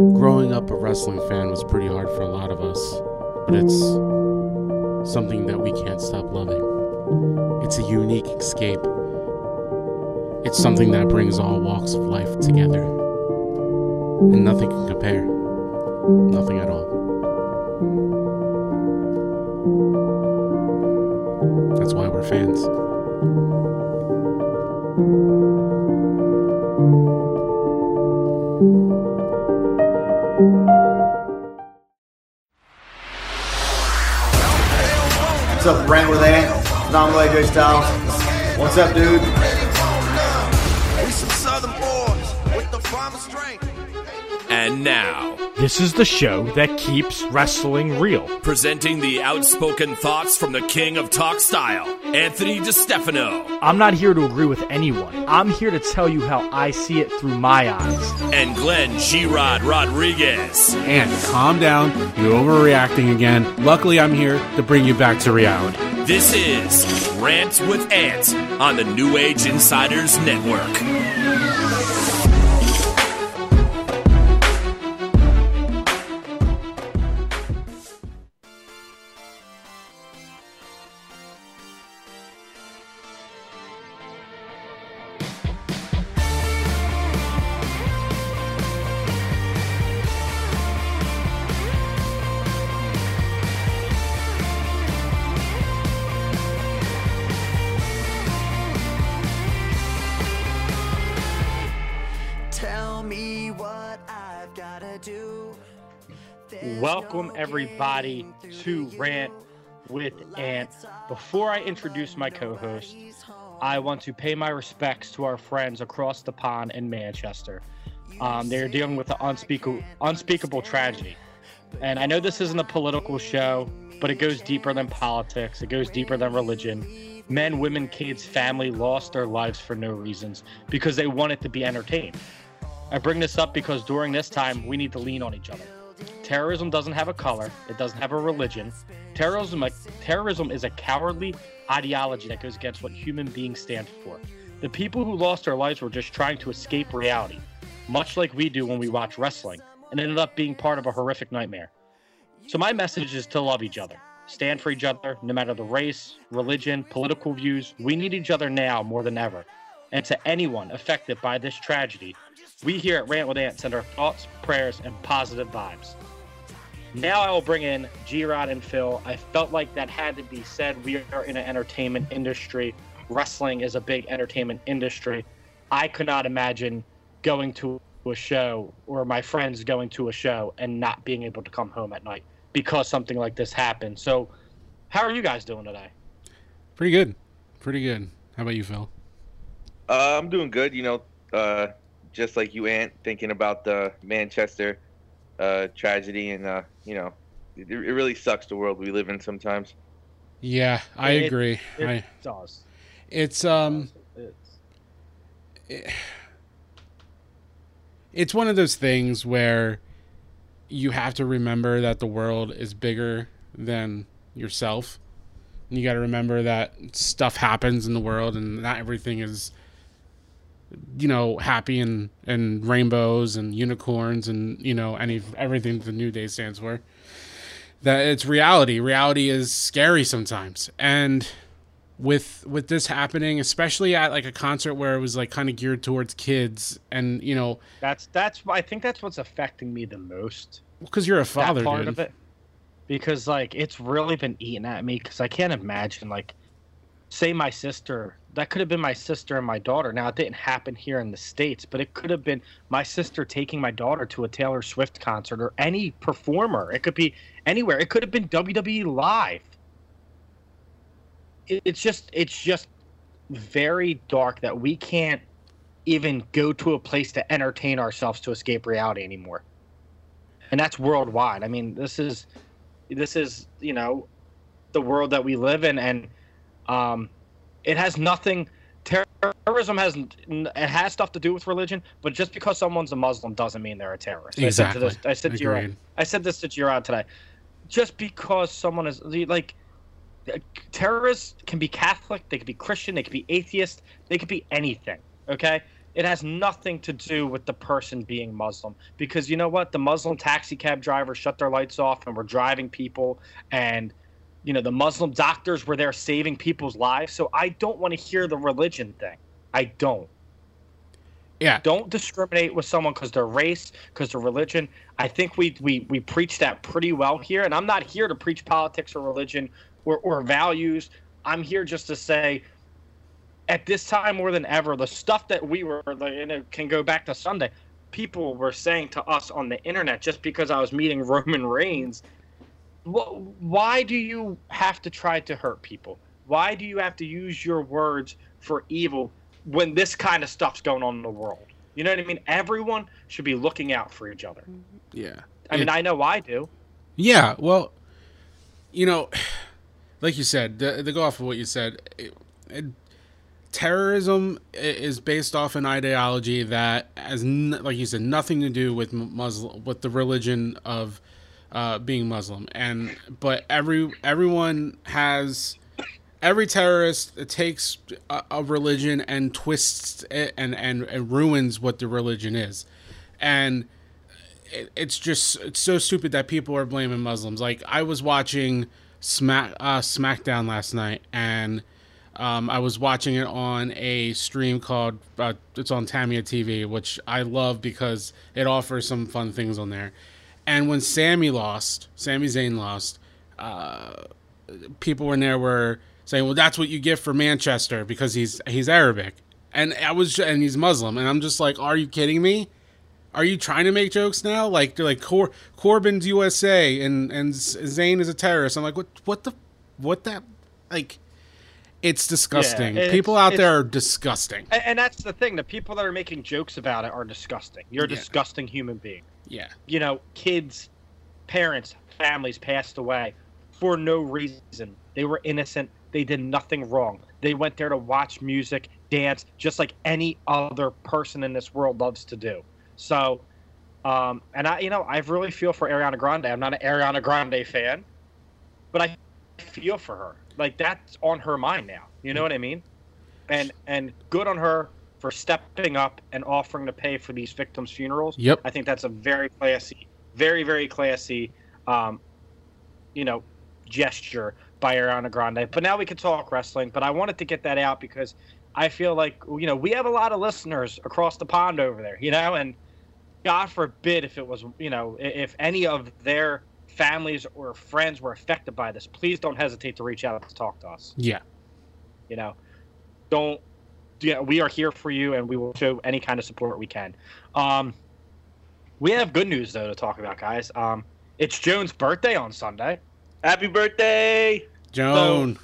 Growing up a wrestling fan was pretty hard for a lot of us, but it's something that we can't stop loving. It's a unique escape. It's something that brings all walks of life together. And nothing can compare. Nothing at all. That's why we're fans. What's up, Rant with Ant? Phenomenal AJ Styles. What's up, dude? We some southern boys with the farmer strength. And now, This is the show that keeps wrestling real. presenting the outspoken thoughts from the king of talk style, Anthony DeStefano, I'm not here to agree with anyone. I'm here to tell you how I see it through my eyes. and Glenn G-Rod Rodriguez. And calm down, you're overreacting again. Luckily, I'm here to bring you back to reality. This is Rants with Ants on the New Age Insiders Network. Everybody, to Rant with Ant. Before I introduce my co host, I want to pay my respects to our friends across the pond in Manchester. Um, they're dealing with an unspeakable, unspeakable tragedy. And I know this isn't a political show, but it goes deeper than politics, it goes deeper than religion. Men, women, kids, family lost their lives for no reasons because they wanted to be entertained. I bring this up because during this time, we need to lean on each other. Terrorism doesn't have a color, it doesn't have a religion. Terrorism, terrorism is a cowardly ideology that goes against what human beings stand for. The people who lost their lives were just trying to escape reality, much like we do when we watch wrestling, and ended up being part of a horrific nightmare. So, my message is to love each other, stand for each other, no matter the race, religion, political views. We need each other now more than ever. And to anyone affected by this tragedy, we here at Rant with Ant send our thoughts, prayers, and positive vibes. Now I will bring in G Rod and Phil. I felt like that had to be said. We are in an entertainment industry. Wrestling is a big entertainment industry. I could not imagine going to a show or my friends going to a show and not being able to come home at night because something like this happened. So, how are you guys doing today? Pretty good. Pretty good. How about you, Phil? Uh, I'm doing good. You know, uh, just like you, Ant, thinking about the Manchester uh, tragedy, and uh, you know, it, it really sucks the world we live in sometimes. Yeah, I It- agree. It I, does. it's um, It's, it's one of those things where you have to remember that the world is bigger than yourself. And you got to remember that stuff happens in the world and not everything is you know happy and and rainbows and unicorns and you know any everything the new day stands for that it's reality reality is scary sometimes and with with this happening especially at like a concert where it was like kind of geared towards kids and you know that's that's I think that's what's affecting me the most. because you're a father part dude. of it because like it's really been eating at me because i can't imagine like say my sister that could have been my sister and my daughter. Now it didn't happen here in the states but it could have been my sister taking my daughter to a taylor swift concert or any performer. It could be anywhere. It could have been wwe live. It's just it's just very dark that we can't even go to a place to entertain ourselves to escape reality anymore. And that's worldwide. I mean, this is this is you know the world that we live in, and um, it has nothing. Terrorism has it has stuff to do with religion, but just because someone's a Muslim doesn't mean they're a terrorist. Exactly. I said, to this, I said to Gerard, I said this to Gerard today. Just because someone is like terrorists can be Catholic, they could be Christian, they could be atheist, they could be anything. Okay, It has nothing to do with the person being Muslim because you know what? The Muslim taxi cab drivers shut their lights off and were driving people, and you know the Muslim doctors were there saving people's lives. So I don't want to hear the religion thing. I don't. Yeah. Don't discriminate with someone because their race, because their religion. I think we we we preach that pretty well here, and I'm not here to preach politics or religion or, or values. I'm here just to say, at this time more than ever, the stuff that we were, like, and it can go back to Sunday. People were saying to us on the internet just because I was meeting Roman Reigns. Wh- Why do you have to try to hurt people? Why do you have to use your words for evil when this kind of stuff's going on in the world? You know what I mean? Everyone should be looking out for each other. Mm-hmm. Yeah. I mean, I know I do. Yeah, well, you know, like you said, to, to go off of what you said, it, it, terrorism is based off an ideology that has, like you said, nothing to do with Muslim, with the religion of uh, being Muslim, and but every everyone has. Every terrorist takes a, a religion and twists it and, and, and ruins what the religion is. And it, it's just it's so stupid that people are blaming Muslims. Like I was watching Smack uh, SmackDown last night, and um, I was watching it on a stream called uh, it's on Tamia TV, which I love because it offers some fun things on there. And when Sammy lost, Sami Zayn lost, uh, people in there were saying, "Well, that's what you get for Manchester because he's he's Arabic." And I was and he's Muslim, and I'm just like, "Are you kidding me?" Are you trying to make jokes now? Like they're like Cor- Corbin's USA and and Zayn is a terrorist. I'm like, what? What the? What that? Like, it's disgusting. it's- People out there are disgusting. And, and that's the thing. The people that are making jokes about it are disgusting. You're a Yeah. disgusting human being. Yeah, You know, kids, parents, families passed away for no reason. They were innocent. They did nothing wrong. They went there to watch music, dance, just like any other person in this world loves to do. So, um, and I, you know, I really feel for Ariana Grande. I'm not an Ariana Grande fan, but I feel for her. Like that's on her mind now. You know what I mean? And and good on her for stepping up and offering to pay for these victims' funerals. Yep. I think that's a very classy, very very classy, um, you know, gesture by Ariana Grande. But now we can talk wrestling. But I wanted to get that out because I feel like you know we have a lot of listeners across the pond over there. You know, and God forbid if it was you know if any of their families or friends were affected by this, please don't hesitate to reach out to talk to us. yeah, You know, don't. Yeah, we are here for you, and we will show any kind of support we can. Um, we have good news though to talk about, guys. Um, it's Joan's birthday on Sunday. Happy birthday! Joan.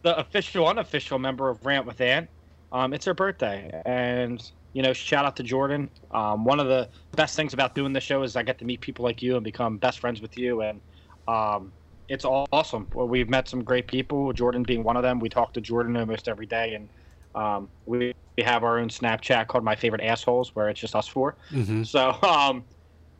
the official, unofficial member of Rant with Ant. Um, it's her birthday, and you know, shout out to Jordan. Um, one of the best things about doing this show is I get to meet people like you and become best friends with you, and um, it's all awesome. Well, we've met some great people. Jordan being one of them. We talk to Jordan almost every day, and um, we we have our own Snapchat called My Favorite Assholes, where it's just us four. hmm So um,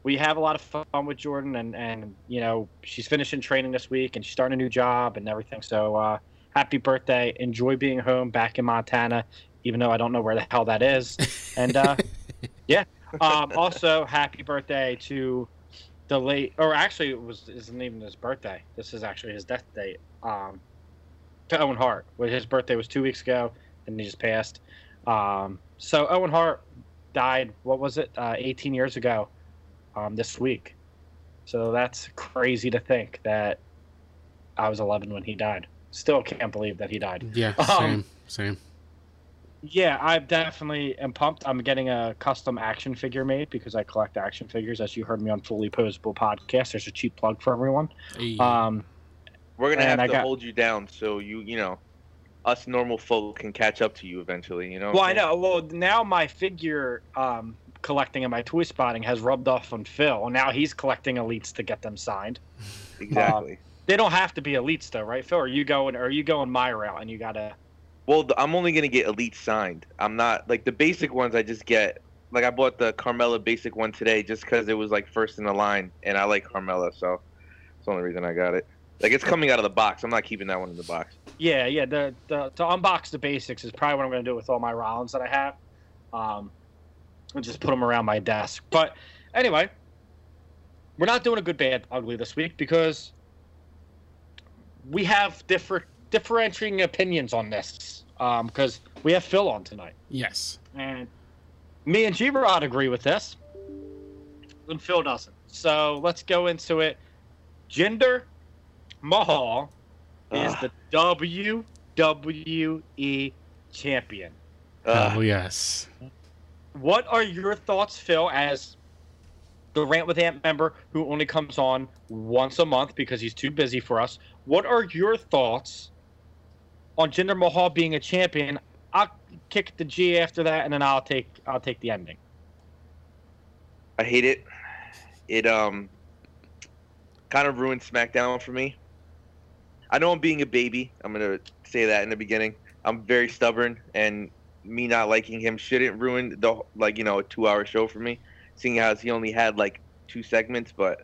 we have a lot of fun with Jordan, and and you know she's finishing training this week, and she's starting a new job and everything. So uh, happy birthday! Enjoy being home back in Montana, even though I don't know where the hell that is. And uh, yeah, um, also happy birthday to the late, or actually it was isn't even his birthday. This is actually his death date. Um, to Owen Hart, where his birthday was two weeks ago, and he just passed. Um, so Owen Hart died. What was it? Uh, 18 years ago. Um, this week. So that's crazy to think that I was 11 when he died. Still can't believe that he died. Yeah, Um, same, same. Yeah, I definitely am pumped. I'm getting a custom action figure made because I collect action figures. As you heard me on Fully Posable podcast, there's a cheap plug for everyone. Hey. Um, We're gonna have I to got- hold you down so you you know, us normal folk can catch up to you eventually. You know. well, I I'm know. Well, now my figure um, collecting and my toy spotting has rubbed off on Phil. Now he's collecting elites to get them signed. Exactly. They don't have to be elites though, right, Phil? Are you going? Are you going my route and you gotta? Well, I'm only gonna get elite signed. I'm not like the basic ones. I just get like I bought the Carmella basic one today just because it was like first in the line, and I like Carmella, so it's the only reason I got it. Like it's coming out of the box. I'm not keeping that one in the box. Yeah, yeah. The, the to unbox the basics is probably what I'm going to do with all my Rollins that I have. um, and just put them around my desk. But anyway, we're not doing a good, bad, ugly this week because we have different differentiating opinions on this. Um, because we have Phil on tonight, Yes. and me and G Rod agree with this, and Phil doesn't. So let's go into it. Jinder Mahal is ah. the WWE champion. Ugh. oh yes. What are your thoughts, Phil, as the Rant with Ant member who only comes on once a month because he's too busy for us? What are your thoughts on Jinder Mahal being a champion? I'll kick the G after that, and then I'll take I'll take the ending. I hate it. It um kind of ruined SmackDown for me. I know I'm being a baby. I'm gonna say that in the beginning. I'm very stubborn, and me not liking him shouldn't ruin the like you know a two hour show for me. Seeing as he only had like two segments, but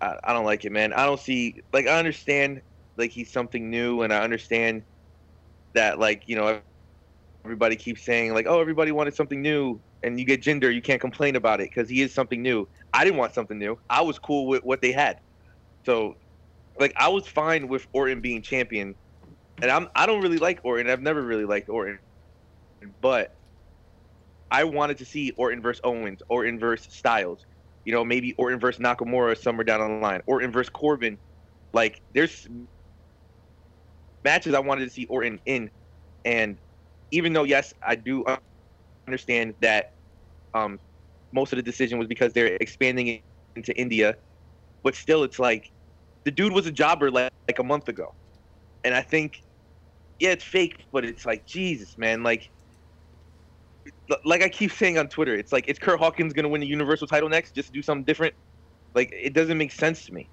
I, I don't like it, man. I don't see like I understand like he's something new, and I understand that like you know everybody keeps saying like oh everybody wanted something new and you get Jinder, you can't complain about it because he is something new. I didn't want something new. I was cool with what they had. So, like, I was fine with Orton being champion, and I'm I don't really like Orton. I've never really liked Orton, but I wanted to see Orton versus Owens, Orton versus Styles. You know, maybe Orton versus Nakamura somewhere down the line, Orton versus Corbin. Like, there's matches I wanted to see Orton in, and even though yes, I do understand that um, most of the decision was because they're expanding it into India, but still, it's like the dude was a jobber like, like a month ago, and I think, yeah, it's fake, but it's like Jesus, man, like. Like I keep saying on Twitter, it's like, is Kurt Hawkins gonna win the Universal title next? Just do something different? Like, it doesn't make sense to me.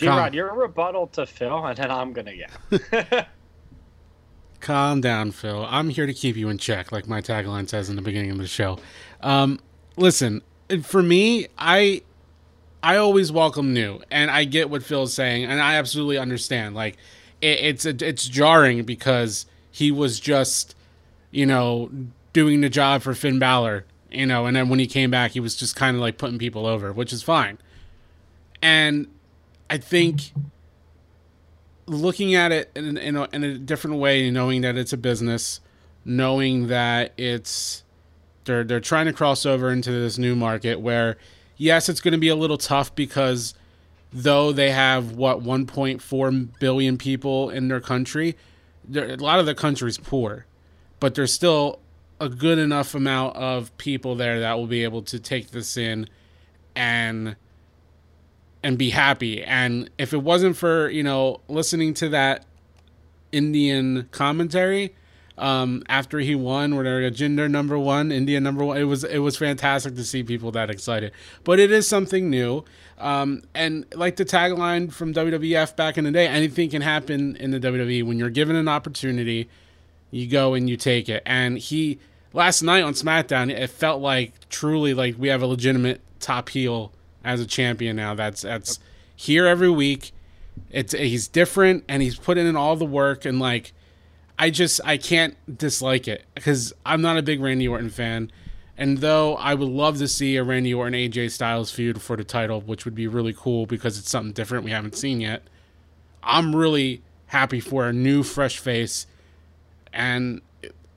G Rod, your rebuttal to Phil, and then I'm gonna yeah. Calm down, Phil. I'm here to keep you in check, like my tagline says in the beginning of the show. Um, listen, for me, I I always welcome new, and I get what Phil's saying, and I absolutely understand. Like, it, it's it's jarring because he was just, you know, doing the job for Finn Balor, you know, and then when he came back, he was just kind of like putting people over, which is fine. And I think looking at it in, in, a, in a different way, knowing that it's a business, knowing that it's they're they're trying to cross over into this new market where yes, it's going to be a little tough because though they have what 1.4 billion people in their country, a lot of the country's poor, but there's still a good enough amount of people there that will be able to take this in and and be happy. And if it wasn't for, you know, listening to that Indian commentary um, after he won, where they're Jinder number one, India number one, it was it was fantastic to see people that excited. But it is something new. Um, and like the tagline from WWF back in the day, anything can happen in the WWE when you're given an opportunity, you go and you take it. And he last night on SmackDown, it felt like truly like we have a legitimate top heel as a champion now. That's that's here every week. It's he's different and he's putting in all the work and like I just I can't dislike it because I'm not a big Randy Orton fan. And though I would love to see a Randy Orton AJ Styles feud for the title, which would be really cool because it's something different we haven't seen yet, I'm really happy for a new fresh face, and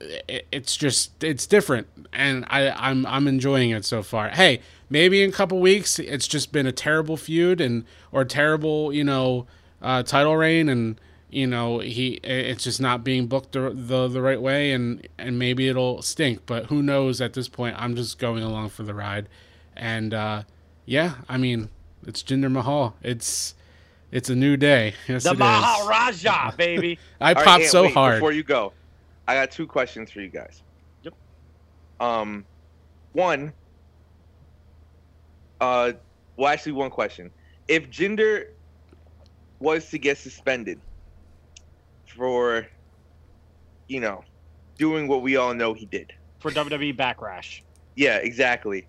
it, it, it's just it's different, and I I'm I'm enjoying it so far. Hey, maybe in a couple weeks it's just been a terrible feud and or terrible you know uh, title reign and you know he it's just not being booked the, the the right way and and maybe it'll stink. But who knows at this point? I'm just going along for the ride. And uh yeah i mean it's jinder mahal. It's it's a new day. Yes the. Maharaja, baby. i All right, popped Ant, so hard. Before you go, I got two questions for you guys. Yep. Um, one. Uh, well, actually, one question. If Jinder was to get suspended for, you know, doing what we all know he did, for WWE Backlash. yeah, exactly.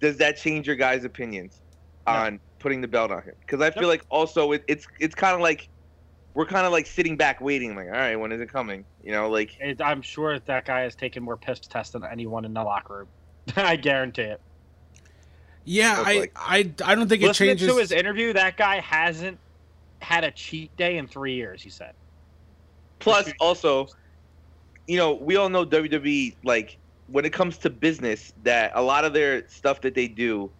Does that change your guys' opinions No. on putting the belt on him? Because I feel like also it, it's it's kind of like we're kind of like sitting back waiting, like, all right, when is it coming? You know, like It, I'm sure that guy has taken more piss tests than anyone in the locker room. I guarantee it. Yeah, I, like- I I don't think it Listening changes. to his interview, that guy hasn't had a cheat day in three years. He said. Plus, also, you know, we all know WWE. Like when it comes to business, that a lot of their stuff that they do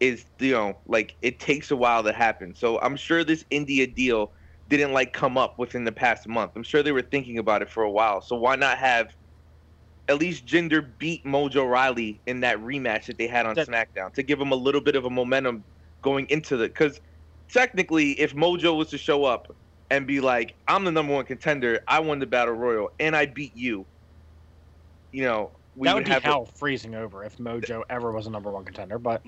is, you know, like it takes a while to happen. So I'm sure this India deal didn't like come up within the past month. I'm sure they were thinking about it for a while. So why not have at least Jinder beat Mojo Rawley in that rematch that they had on That- SmackDown to give him a little bit of a momentum going into the because technically, if Mojo was to show up and be like, "I'm the number one contender. I won the battle royal, and I beat you," you know, we that would would be have. a- hell freezing over if Mojo ever was a number one contender. But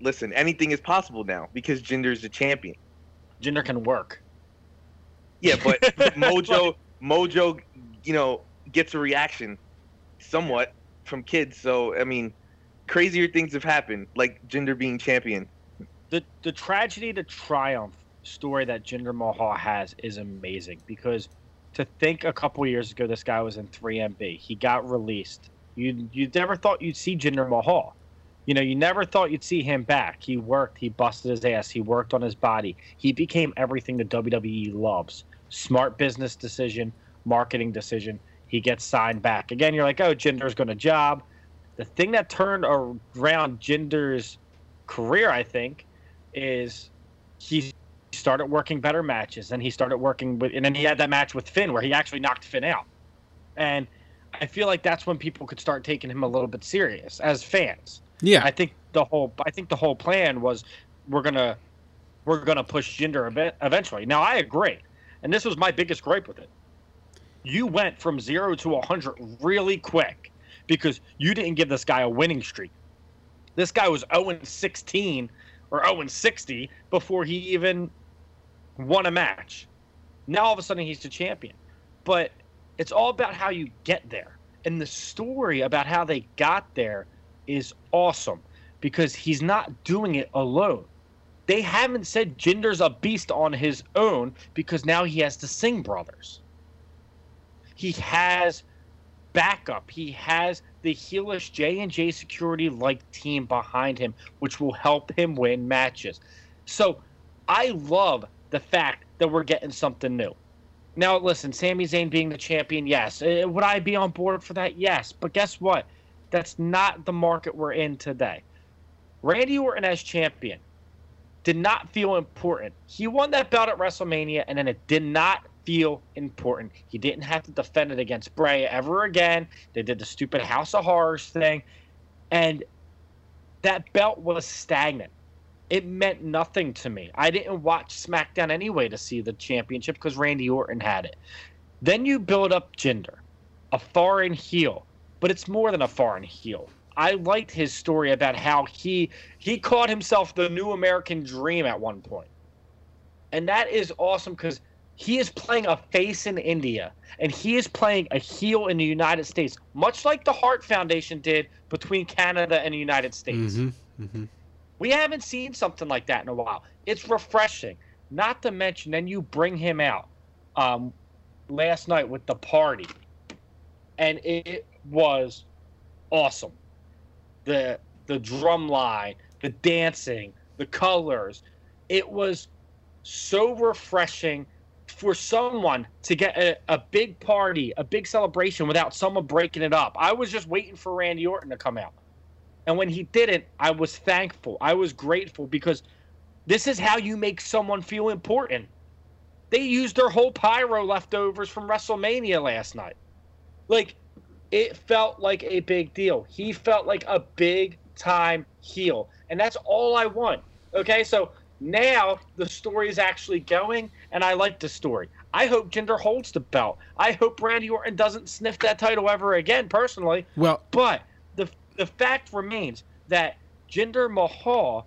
listen, anything is possible now because Jinder's the champion. Jinder can work. Yeah, but Mojo, Mojo, you know, gets a reaction somewhat from kids. So I mean, crazier things have happened, like Jinder being champion. the the tragedy to triumph story that Jinder Mahal has is amazing because to think a couple years ago this guy was in 3MB, he got released. You you never thought you'd see Jinder Mahal. You know, you never thought you'd see him back. He worked, he busted his ass, he worked on his body. He became everything the WWE loves. Smart business decision, marketing decision. He gets signed back. Again, you're like, "Oh, Jinder's going to job." The thing that turned around Jinder's career, I think, is he started working better matches and he started working with and then he had that match with Finn where he actually knocked Finn out. And I feel like that's when people could start taking him a little bit serious as fans. yeah, I think the whole I think the whole plan was we're gonna we're gonna push Jinder a bit eventually. Now I agree, and this was my biggest gripe with it. You went from zero to hundred really quick because you didn't give this guy a winning streak. This guy was 0 16 or 0 60 before he even won a match. Now all of a sudden he's the champion. But it's all about how you get there. And the story about how they got there is awesome because he's not doing it alone. They haven't said Jinder's a beast on his own because now he has the Singh brothers. He has backup. He has the heelish J and J security like team behind him, which will help him win matches. So I love the fact that we're getting something new. Now, listen, Sami Zayn being the champion, yes. Uh, Would I be on board for that? Yes. But guess what? That's not the market we're in today. Randy Orton as champion did not feel important. He won that belt at WrestleMania, and then it did not feel important. He didn't have to defend it against Bray ever again. They did the stupid House of Horrors thing, and that belt was stagnant. It meant nothing to me. I didn't watch SmackDown anyway to see the championship because Randy Orton had it. Then you build up Jinder, a foreign heel, but it's more than a foreign heel. I liked his story about how he he called himself the new American dream at one point. And that is awesome because he is playing a face in India and he is playing a heel in the United States, much like the Hart Foundation did between Canada and the United States. hmm hmm We haven't seen something like that in a while. It's refreshing. Not to mention, then you bring him out um, last night with the party, and it was awesome. The The drum line, the dancing, the colors. It was so refreshing for someone to get a, a big party, a big celebration without someone breaking it up. I was just waiting for Randy Orton to come out. And when he didn't, I was thankful. I was grateful because this is how you make someone feel important. They used their whole pyro leftovers from WrestleMania last night. Like, it felt like a big deal. He felt like a big time heel. And that's all I want. Okay, so now the story is actually going, and I like the story. I hope Jinder holds the belt. I hope Randy Orton doesn't sniff that title ever again, personally. Well, But the the fact remains that Jinder Mahal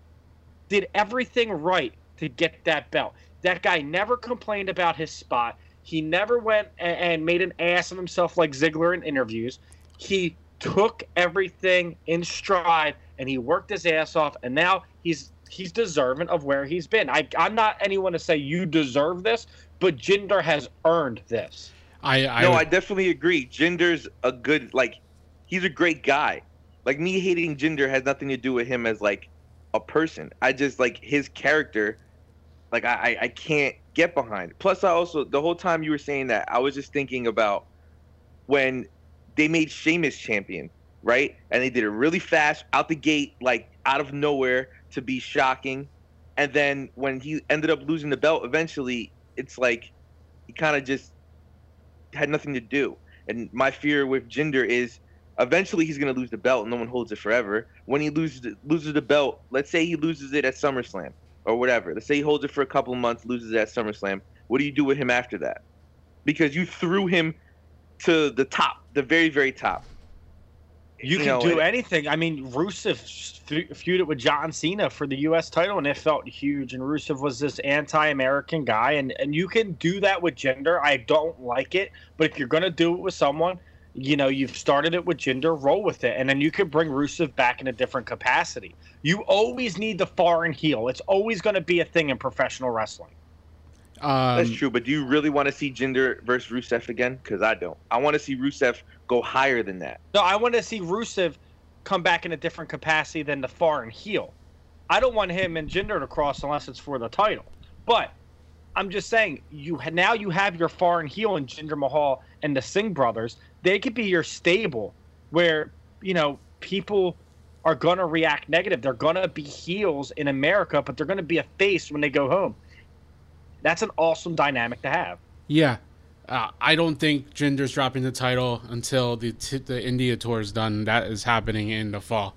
did everything right to get that belt. That guy never complained about his spot. He never went and made an ass of himself like Ziggler in interviews. He took everything in stride and he worked his ass off. And now he's he's deserving of where he's been. I, I'm not anyone to say you deserve this, but Jinder has earned this. I, I no, I definitely agree. Jinder's a good like he's a great guy. Like me hating Jinder has nothing to do with him as like a person. I just like his character. Like I, I, can't get behind. Plus, I also the whole time you were saying that, I was just thinking about when they made Sheamus champion, right? And they did it really fast out the gate, like out of nowhere to be shocking. And then when he ended up losing the belt eventually, it's like he kind of just had nothing to do. And my fear with Jinder is eventually he's going to lose the belt. And no one holds it forever. When he loses loses the belt, let's say he loses it at SummerSlam or whatever. Let's say he holds it for a couple of months, loses at SummerSlam. What do you do with him after that? Because you threw him to the top, the very very top. You, can know, do anything. I mean, Rusev feuded with John Cena for the U.S. title, and it felt huge. And Rusev was this anti-American guy, and and you can do that with Jinder. I don't like it, but if you're gonna do it with someone, you know, you've started it with Jinder, roll with it, and then you can bring Rusev back in a different capacity. You always need the foreign heel. It's always going to be a thing in professional wrestling. um, That's true, but do you really want to see Jinder versus Rusev again? Because I don't. I want to see Rusev go higher than that. No, I want to see Rusev come back in a different capacity than the foreign heel. I don't want him and Jinder to cross unless it's for the title. But I'm just saying, you now you have your foreign heel in Jinder Mahal and the Singh brothers. They could be your stable, where you know people are gonna react negative. They're gonna be heels in America, but they're gonna be a face when they go home. That's an awesome dynamic to have. Yeah, uh, I don't think Jinder's dropping the title until the t- the India tour is done. That is happening in the fall.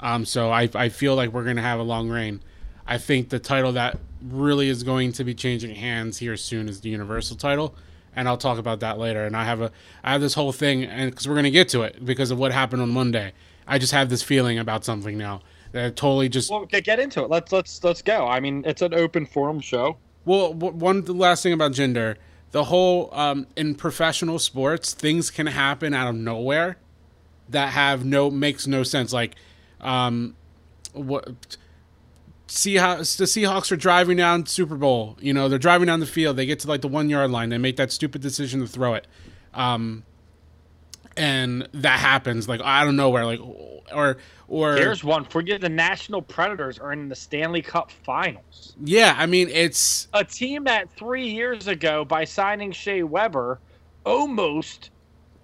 Um, so I I feel like we're gonna have a long reign. I think the title that really is going to be changing hands here soon is the Universal title, and I'll talk about that later. And I have a I have this whole thing, and because we're gonna get to it because of what happened on Monday, I just have this feeling about something now that totally just Well, get get into it. Let's let's let's go. I mean, it's an open forum show. Well, w- one last thing about Jinder, the whole um, in professional sports, things can happen out of nowhere that have no makes no sense. Like, um, what Seahawks the Seahawks are driving down Super Bowl. You know, they're driving down the field. They get to like the one yard line. They make that stupid decision to throw it, um, and that happens like I don't know where. Like, or or Here's one Forget. The Nashville Predators are in the Stanley Cup Finals. yeah. I mean, it's A team that three years ago, by signing Shea Weber, almost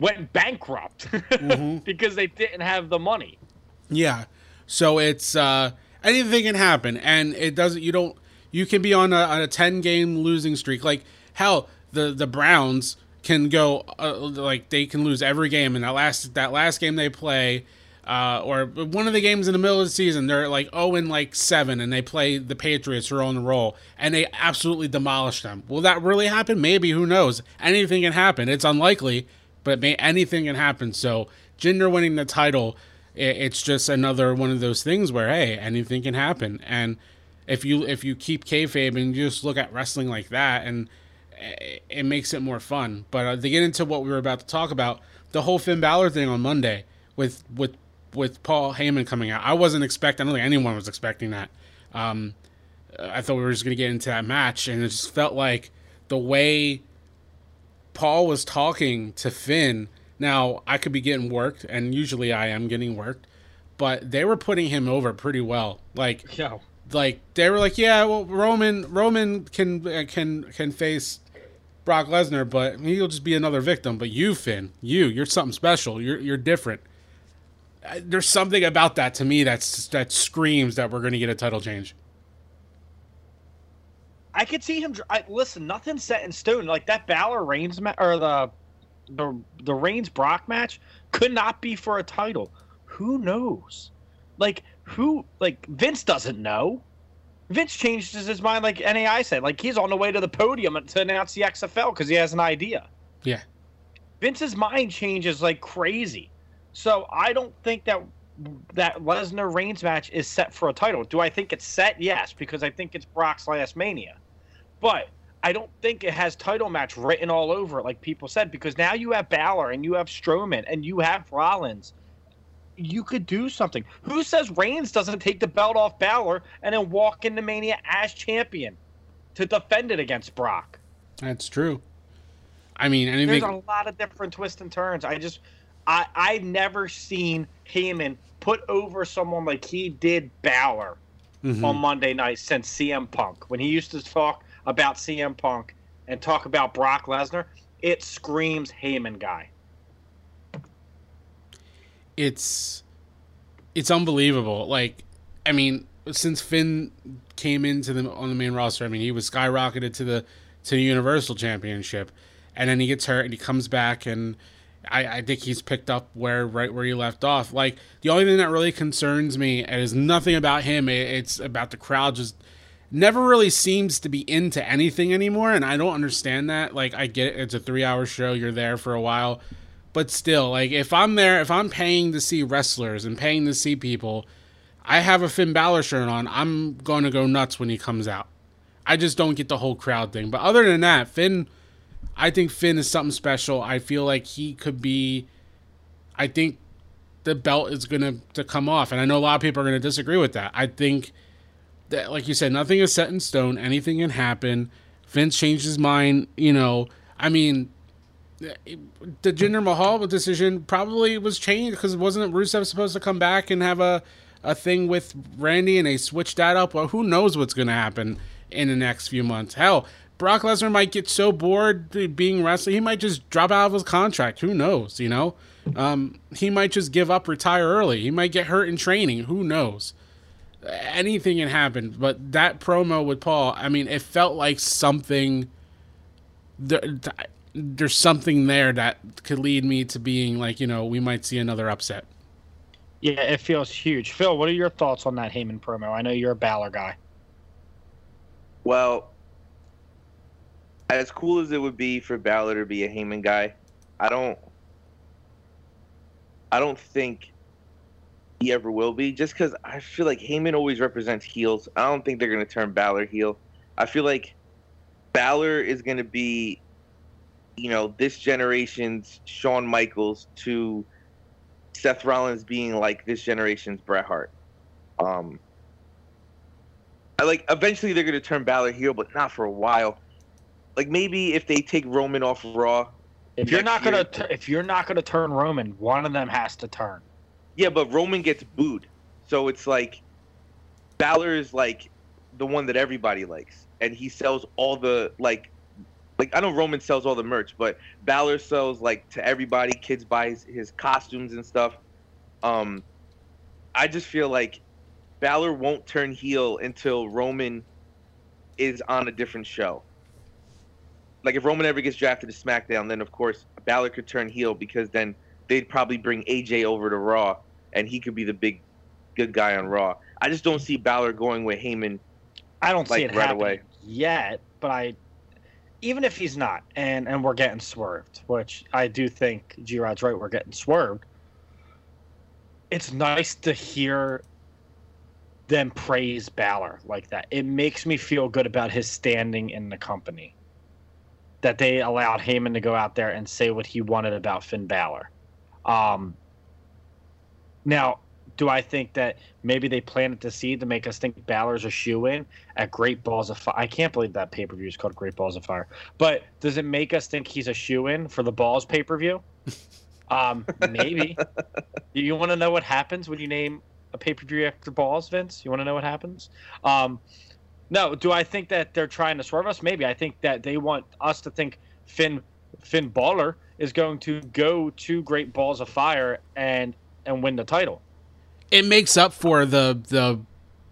went bankrupt because they didn't have the money. Yeah. So it's uh anything can happen and it doesn't you don't you can be on a, on a 10 game losing streak like hell the the Browns can go uh, like they can lose every game and that last that last game they play uh, or one of the games in the middle of the season, they're like oh and like 7, and they play the Patriots who are on the roll, and they absolutely demolish them. Will that really happen? Maybe. Who knows? Anything can happen. It's unlikely, but may, anything can happen. So, Jinder winning the title, it, it's just another one of those things where hey, anything can happen. And if you if you keep kayfabe and you just look at wrestling like that, and it, makes it more fun. But uh, to get into what we were about to talk about, the whole Finn Balor thing on Monday with with with Paul Heyman coming out, I wasn't expecting. I don't think anyone was expecting that. Um, I thought we were just going to get into that match, and it just felt like the way Paul was talking to Finn. Now I could be getting worked, and usually I am getting worked, but they were putting him over pretty well. Like yeah. like they were like, yeah, well, Roman Roman can uh, can can face Brock Lesnar, but he'll just be another victim. But you, Finn, you, you're something special. You're you're different. Uh, There's something about that to me that's that screams that we're going to get a title change. I could see him. I, listen, nothing's set in stone. Like that Balor Reigns ma- or the the the Reigns Brock match could not be for a title. Who knows? Like who? Like Vince doesn't know. Vince changed his mind, like NAI said. Like he's on the way to the podium to announce the XFL because he has an idea. Yeah. Vince's mind changes like crazy. So I don't think that that Lesnar Reigns match is set for a title. Do I think it's set? Yes, because I think it's Brock's last Mania. But I don't think it has title match written all over it, like people said, because now you have Balor and you have Strowman and you have Rollins. You could do something. Who says Reigns doesn't take the belt off Balor and then walk into Mania as champion to defend it against Brock? That's true. I mean, There's a lot of different twists and turns. I just, I, I've never seen Heyman put over someone like he did Balor Mhm. on Monday night since CM Punk. When he used to talk about CM Punk and talk about Brock Lesnar, it screams Heyman guy. it's it's unbelievable. Like, I mean, since Finn came into the on the main roster, I mean, he was skyrocketed to the to the Universal Championship, and then he gets hurt and he comes back, and I, I think he's picked up where right where he left off. Like, the only thing that really concerns me is nothing about him. It, it's about the crowd just never really seems to be into anything anymore, and I don't understand that. Like, I get it, it's a three hour show, you're there for a while but still, like if I'm there, if I'm paying to see wrestlers and paying to see people, I have a Finn Balor shirt on. I'm going to go nuts when he comes out. I just don't get the whole crowd thing. But other than that, Finn, I think Finn is something special. I feel like he could be. I think the belt is going to to come off, and I know a lot of people are going to disagree with that. I think that, like you said, nothing is set in stone. Anything can happen. Vince changed his mind. You know, I mean, the Jinder Mahal decision probably was changed because wasn't Rusev supposed to come back and have a a thing with Randy and they switched that up? Well, who knows what's going to happen in the next few months? Hell, Brock Lesnar might get so bored being wrestler, he might just drop out of his contract. Who knows? You know, um, he might just give up, retire early. He might get hurt in training. Who knows? Anything can happen. But that promo with Paul, I mean, it felt like something. There, there's something there that could lead me to being like, you know, we might see another upset. Yeah, it feels huge. Phil, what are your thoughts on that Heyman promo? I know you're a Balor guy. Well, as cool as it would be for Balor to be a Heyman guy, I don't. I don't think he ever will be. Just because I feel like Heyman always represents heels. I don't think they're gonna turn Balor heel. I feel like Balor is gonna be, you know, this generation's Shawn Michaels to Seth Rollins being like this generation's Bret Hart. Um, I like eventually they're gonna turn Balor heel, but not for a while. Like maybe if they take Roman off Raw. If you're not year- gonna, t- if you're not gonna turn Roman, one of them has to turn. Yeah, but Roman gets booed, so it's like Balor is like the one that everybody likes, and he sells all the like. Like I know Roman sells all the merch, but Balor sells like to everybody. Kids buy his, his costumes and stuff. Um, I just feel like Balor won't turn heel until Roman is on a different show. Like if Roman ever gets drafted to SmackDown, then of course Balor could turn heel because then they'd probably bring AJ over to Raw, and he could be the big good guy on Raw. I just don't see Balor going with Heyman. I don't see Like, it right happening away. yet, but I, even if he's not, and and we're getting swerved, which I do think G Rod's right, we're getting swerved. It's nice to hear them praise Balor like that. It makes me feel good about his standing in the company. That they allowed Heyman to go out there and say what he wanted about Finn Balor. Um, now, do I think that maybe they planted the seed to make us think Balor's a shoe in at Great Balls of Fire? I can't believe that pay per view is called Great Balls of Fire. But does it make us think he's a shoe in for the Balls pay per view? um, maybe. you want to know what happens when you name a pay per view after Balls, Vince? You want to know what happens? Um, no. Do I think that they're trying to swerve us? Maybe. I think that they want us to think Finn Finn Balor is going to go to Great Balls of Fire and and win the title. It makes up for the the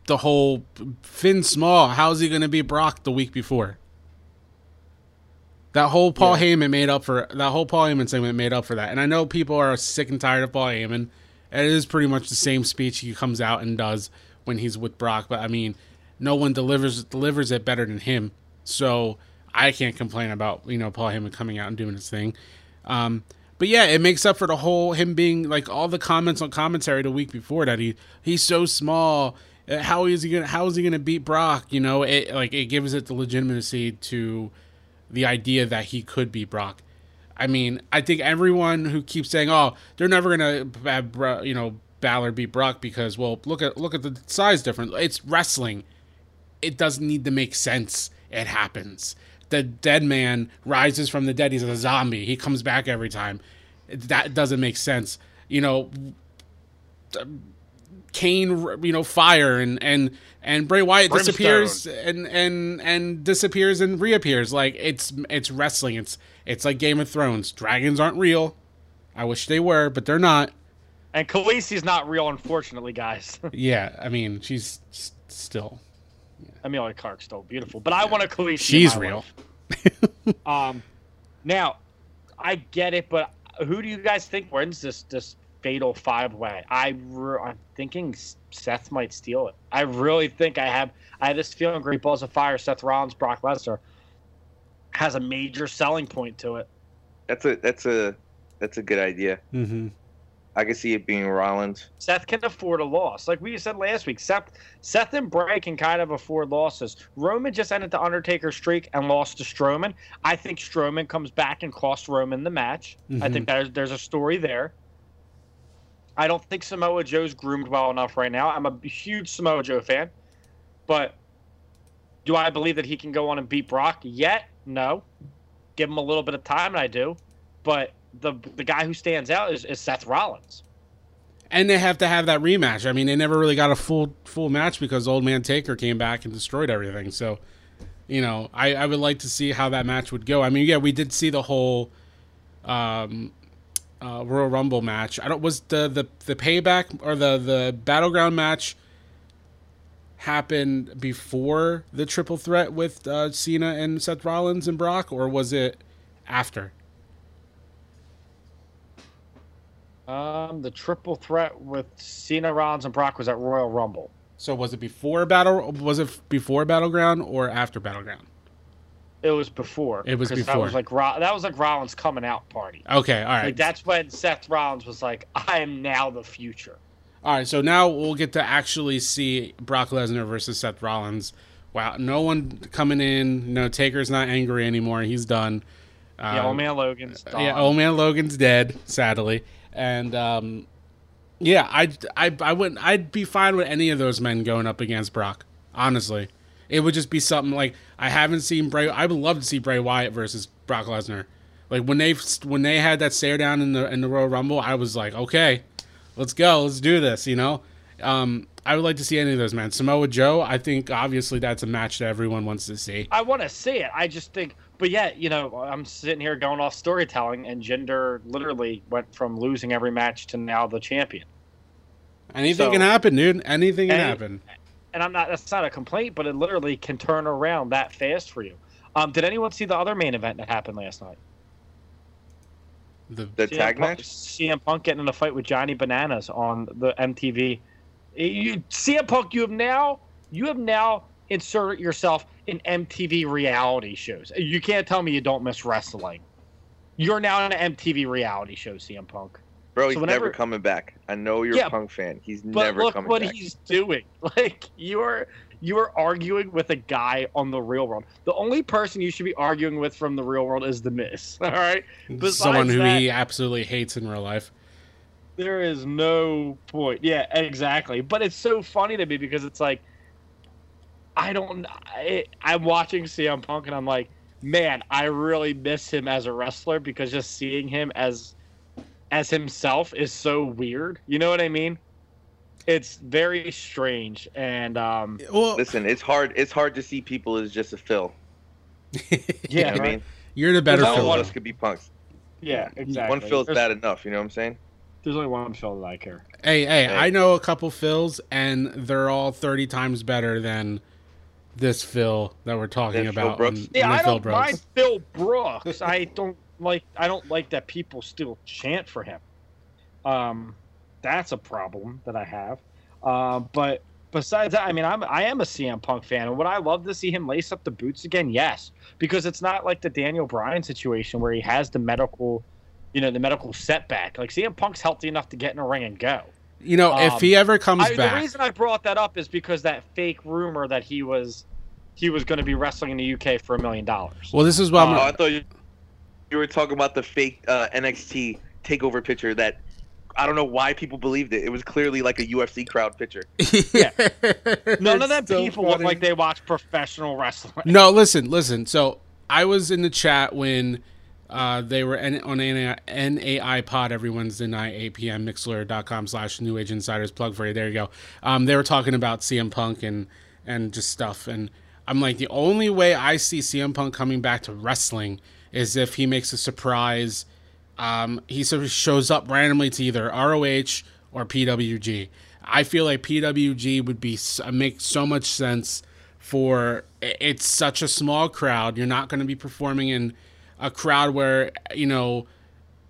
the whole Finn Small. How's he going to be Brock the week before? That whole Paul Heyman made up for that whole Paul Heyman segment made up for that. And I know people are sick and tired of Paul Heyman. And it is pretty much the same speech he comes out and does when he's with Brock. But I mean, no one delivers delivers it better than him. So I can't complain about you know Paul Heyman coming out and doing his thing. Um, but yeah, it makes up for the whole him being like all the comments on commentary the week before that he he's so small. uh, How is he gonna How is he gonna beat Brock? You know, it like it gives it the legitimacy to the idea that he could beat Brock. I mean, I think everyone who keeps saying, "Oh, they're never gonna have you know Balor beat Brock," because well, look at look at the size difference. It's wrestling. It doesn't need to make sense. It happens. The dead man rises from the dead. He's a zombie. He comes back every time. That doesn't make sense. You know, Kane, you know, fire and and and Bray Wyatt Brimstone. disappears and and and disappears and reappears. Like it's it's wrestling. It's it's like Game of Thrones. Dragons aren't real. I wish they were, but they're not. And Khaleesi's not real, unfortunately, guys. Yeah, I mean, she's still Emilia Clarke's still beautiful, but I want a Khaleesi. she's real. Um, now I get it, but who do you guys think wins this this fatal five way? I re- I'm thinking Seth might steal it. I really think I have I have this feeling. Great Balls of Fire, Seth Rollins, Brock Lesnar has a major selling point to it. That's a that's a that's a good idea. hmm I can see it being Rollins. Seth can afford a loss. Like we said last week, Seth, Seth and Bray can kind of afford losses. Roman just ended the Undertaker streak and lost to Strowman. I think Strowman comes back and costs Roman the match. I think mm-hmm. there's, there's a story there. I don't think Samoa Joe's groomed well enough right now. I'm a huge Samoa Joe fan. But do I believe that he can go on and beat Brock yet? No. Give him a little bit of time, and I do. But the the guy who stands out is, is Seth Rollins. And they have to have that rematch. I mean, they never really got a full full match because Old Man Taker came back and destroyed everything. So, you know, I, I would like to see how that match would go. I mean, yeah, we did see the whole um, uh, Royal Rumble match. I don't was the the the payback or the the battleground match happened before the triple threat with uh, Cena and Seth Rollins and Brock, or was it after? Um, the triple threat with Cena, Rollins, and Brock was at Royal Rumble. So was it before battle? Was it before battleground or after battleground? It was before. It was 'cause That before. was like that was like Rollins' coming out party. Okay, all right. Like that's when Seth Rollins was like, "I am now the future." All right, so now we'll get to actually see Brock Lesnar versus Seth Rollins. Wow, no one coming in. No, Taker's not angry anymore. He's done. yeah, Um, old man Logan's done. Yeah, old man Logan's dead, sadly, and um, yeah, I, I, I wouldn't. I'd be fine with any of those men going up against Brock. Honestly, it would just be something like I haven't seen Bray. I would love to see Bray Wyatt versus Brock Lesnar. Like when they when they had that stare down in the in the Royal Rumble, I was like, okay, let's go, let's do this. You know, um, I would like to see any of those men. Samoa Joe, I think obviously that's a match that everyone wants to see. I want to see it. I just think, but yet, you know, I'm sitting here going off storytelling, and Jinder literally went from losing every match to now the champion. Anything So- can happen, dude. Anything can Any- happen. And I'm not. That's not a complaint, but it literally can turn around that fast for you. Um, did anyone see the other main event that happened last night? The CM tag Punk, match. CM Punk getting in a fight with Johnny Bananas on the MTV. You, CM Punk, you have now you have now inserted yourself in MTV reality shows. You can't tell me you don't miss wrestling. You're now in an MTV reality show, CM Punk. Bro, he's whenever- never coming back. I know you're Yeah, a punk fan. He's never But never look coming what he's doing. Like you are you are arguing with a guy on the real world. The only person you should be arguing with from the real world is the Miz. All right. Besides Someone who that- he absolutely hates in real life. There is no point. Yeah, exactly. But it's so funny to me because it's like, I don't. I, I'm watching CM Punk and I'm like, man, I really miss him as a wrestler because just seeing him as as himself is so weird. You know what I mean? It's very strange and um Well, Listen, it's hard. It's hard to see people as just a Phil. yeah, You know what I mean, you're the better Well, all Phil. of though. us could be punks. yeah, exactly. One Phil's there's, bad enough. You know what I'm saying? There's only one Phil that I care. Hey, hey, Hey. I know a couple Phils, and they're all thirty times better than this Phil that we're talking Than Phil about. Brooks? and- Yeah, and I Phil don't Brooks. mind Phil Brooks. I don't like. I don't like that people still chant for him. Um, that's a problem that I have. Uh, but besides that, I mean, I'm I am a CM Punk fan, and would I love to see him lace up the boots again? Yes, because it's not like the Daniel Bryan situation where he has the medical, you know, the medical setback. Like CM Punk's healthy enough to get in a ring and go. You know, if Um, he ever comes I, the reason I brought that up is because that fake rumor that he was he was going to be wrestling in the UK for a million dollars. well, this is what I'm. Oh, I thought you, you were talking about the fake uh, NXT takeover picture that I don't know why people believed it. It was clearly like a UFC crowd picture. Yeah. None of them so people look like they watch professional wrestling. No, listen, listen. So I was in the chat when uh, they were on NAI, NAI Pod every Wednesday night, 8 p.m. Mixlr.com slash New Age Insiders. Plug for you. There you go. Um, they were talking about CM Punk and and just stuff. And I'm like, the only way I see CM Punk coming back to wrestling is if he makes a surprise. Um, he sort of shows up randomly to either ROH or PWG. I feel like PWG would be make so much sense for it's such a small crowd. You're not going to be performing in a crowd where you know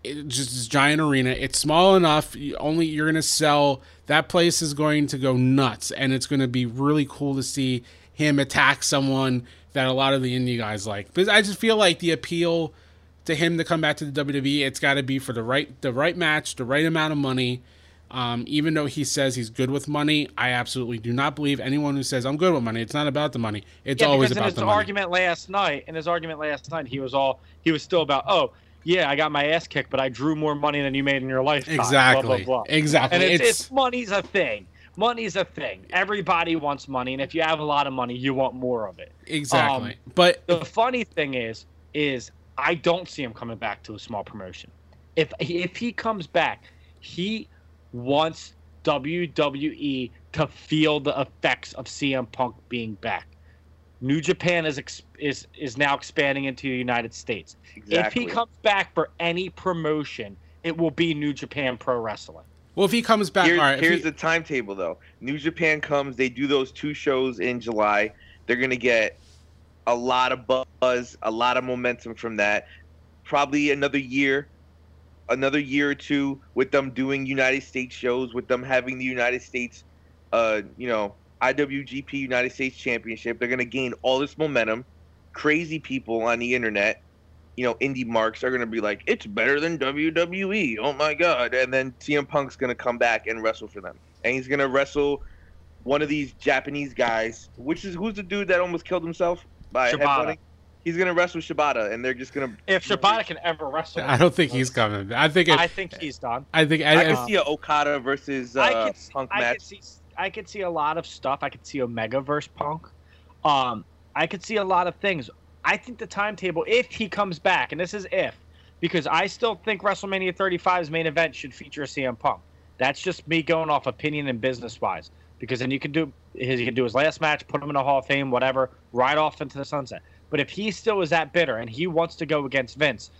it's just this giant arena. It's small enough. You only you're to sell. That place is going to go nuts, and it's to be really cool to see him attack someone that a lot of the indie guys like. But I just feel like the appeal to him to come back to the WWE, it's got to be for the right the right match, the right amount of money. Um, even though he says he's good with money, I absolutely do not believe anyone who says I'm good with money. It's not about the money. It's Yeah, always about his the money. argument last night, in his argument last night, he was all he was still about, oh yeah, I got my ass kicked, but I drew more money than you made in your lifetime. blah, Exactly. blah, blah. Exactly. And it's, It's- it's money's a thing. Money's a thing. Everybody wants money, and if you have a lot of money, you want more of it. Exactly. Um, but The funny thing is, is I don't see him coming back to a small promotion. If if he comes back, he wants WWE to feel the effects of CM Punk being back. New Japan is ex- is is now expanding into the United States. Exactly. If he comes back for any promotion, it will be New Japan Pro Wrestling. well, if he comes back, Here's, all right. here's he- the timetable though. New Japan comes, they do those two shows in July. They're gonna get a lot of buzz, a lot of momentum from that. Probably another year, another year or two with them doing United States shows, with them having the United States, uh, you know, IWGP United States Championship. They're gonna gain all this momentum. Crazy people on the internet, you know, indie marks are gonna be like, it's better than WWE. Oh my god! And then CM Punk's gonna come back and wrestle for them, and he's gonna wrestle one of these Japanese guys, which is who's the dude that almost killed himself by Shibata. headbutting. He's gonna wrestle Shibata, and they're just gonna. If Shibata can ever wrestle, I don't think he's coming. I think. It, I I, think he's done. I think. I I, can I, see a Okada versus uh, I could, see- Punk I match. could see I could see a lot of stuff. I could see Omega versus Punk. Um, I could see a lot of things. I think the timetable, if he comes back, and this is if, because I still think WrestleMania 35's main event should feature a CM Punk. That's just me going off opinion and business wise. Because then you can do his, he can do his last match, put him in the Hall of Fame, whatever, right off into the sunset. But if he still is that bitter and he wants to go against Vince,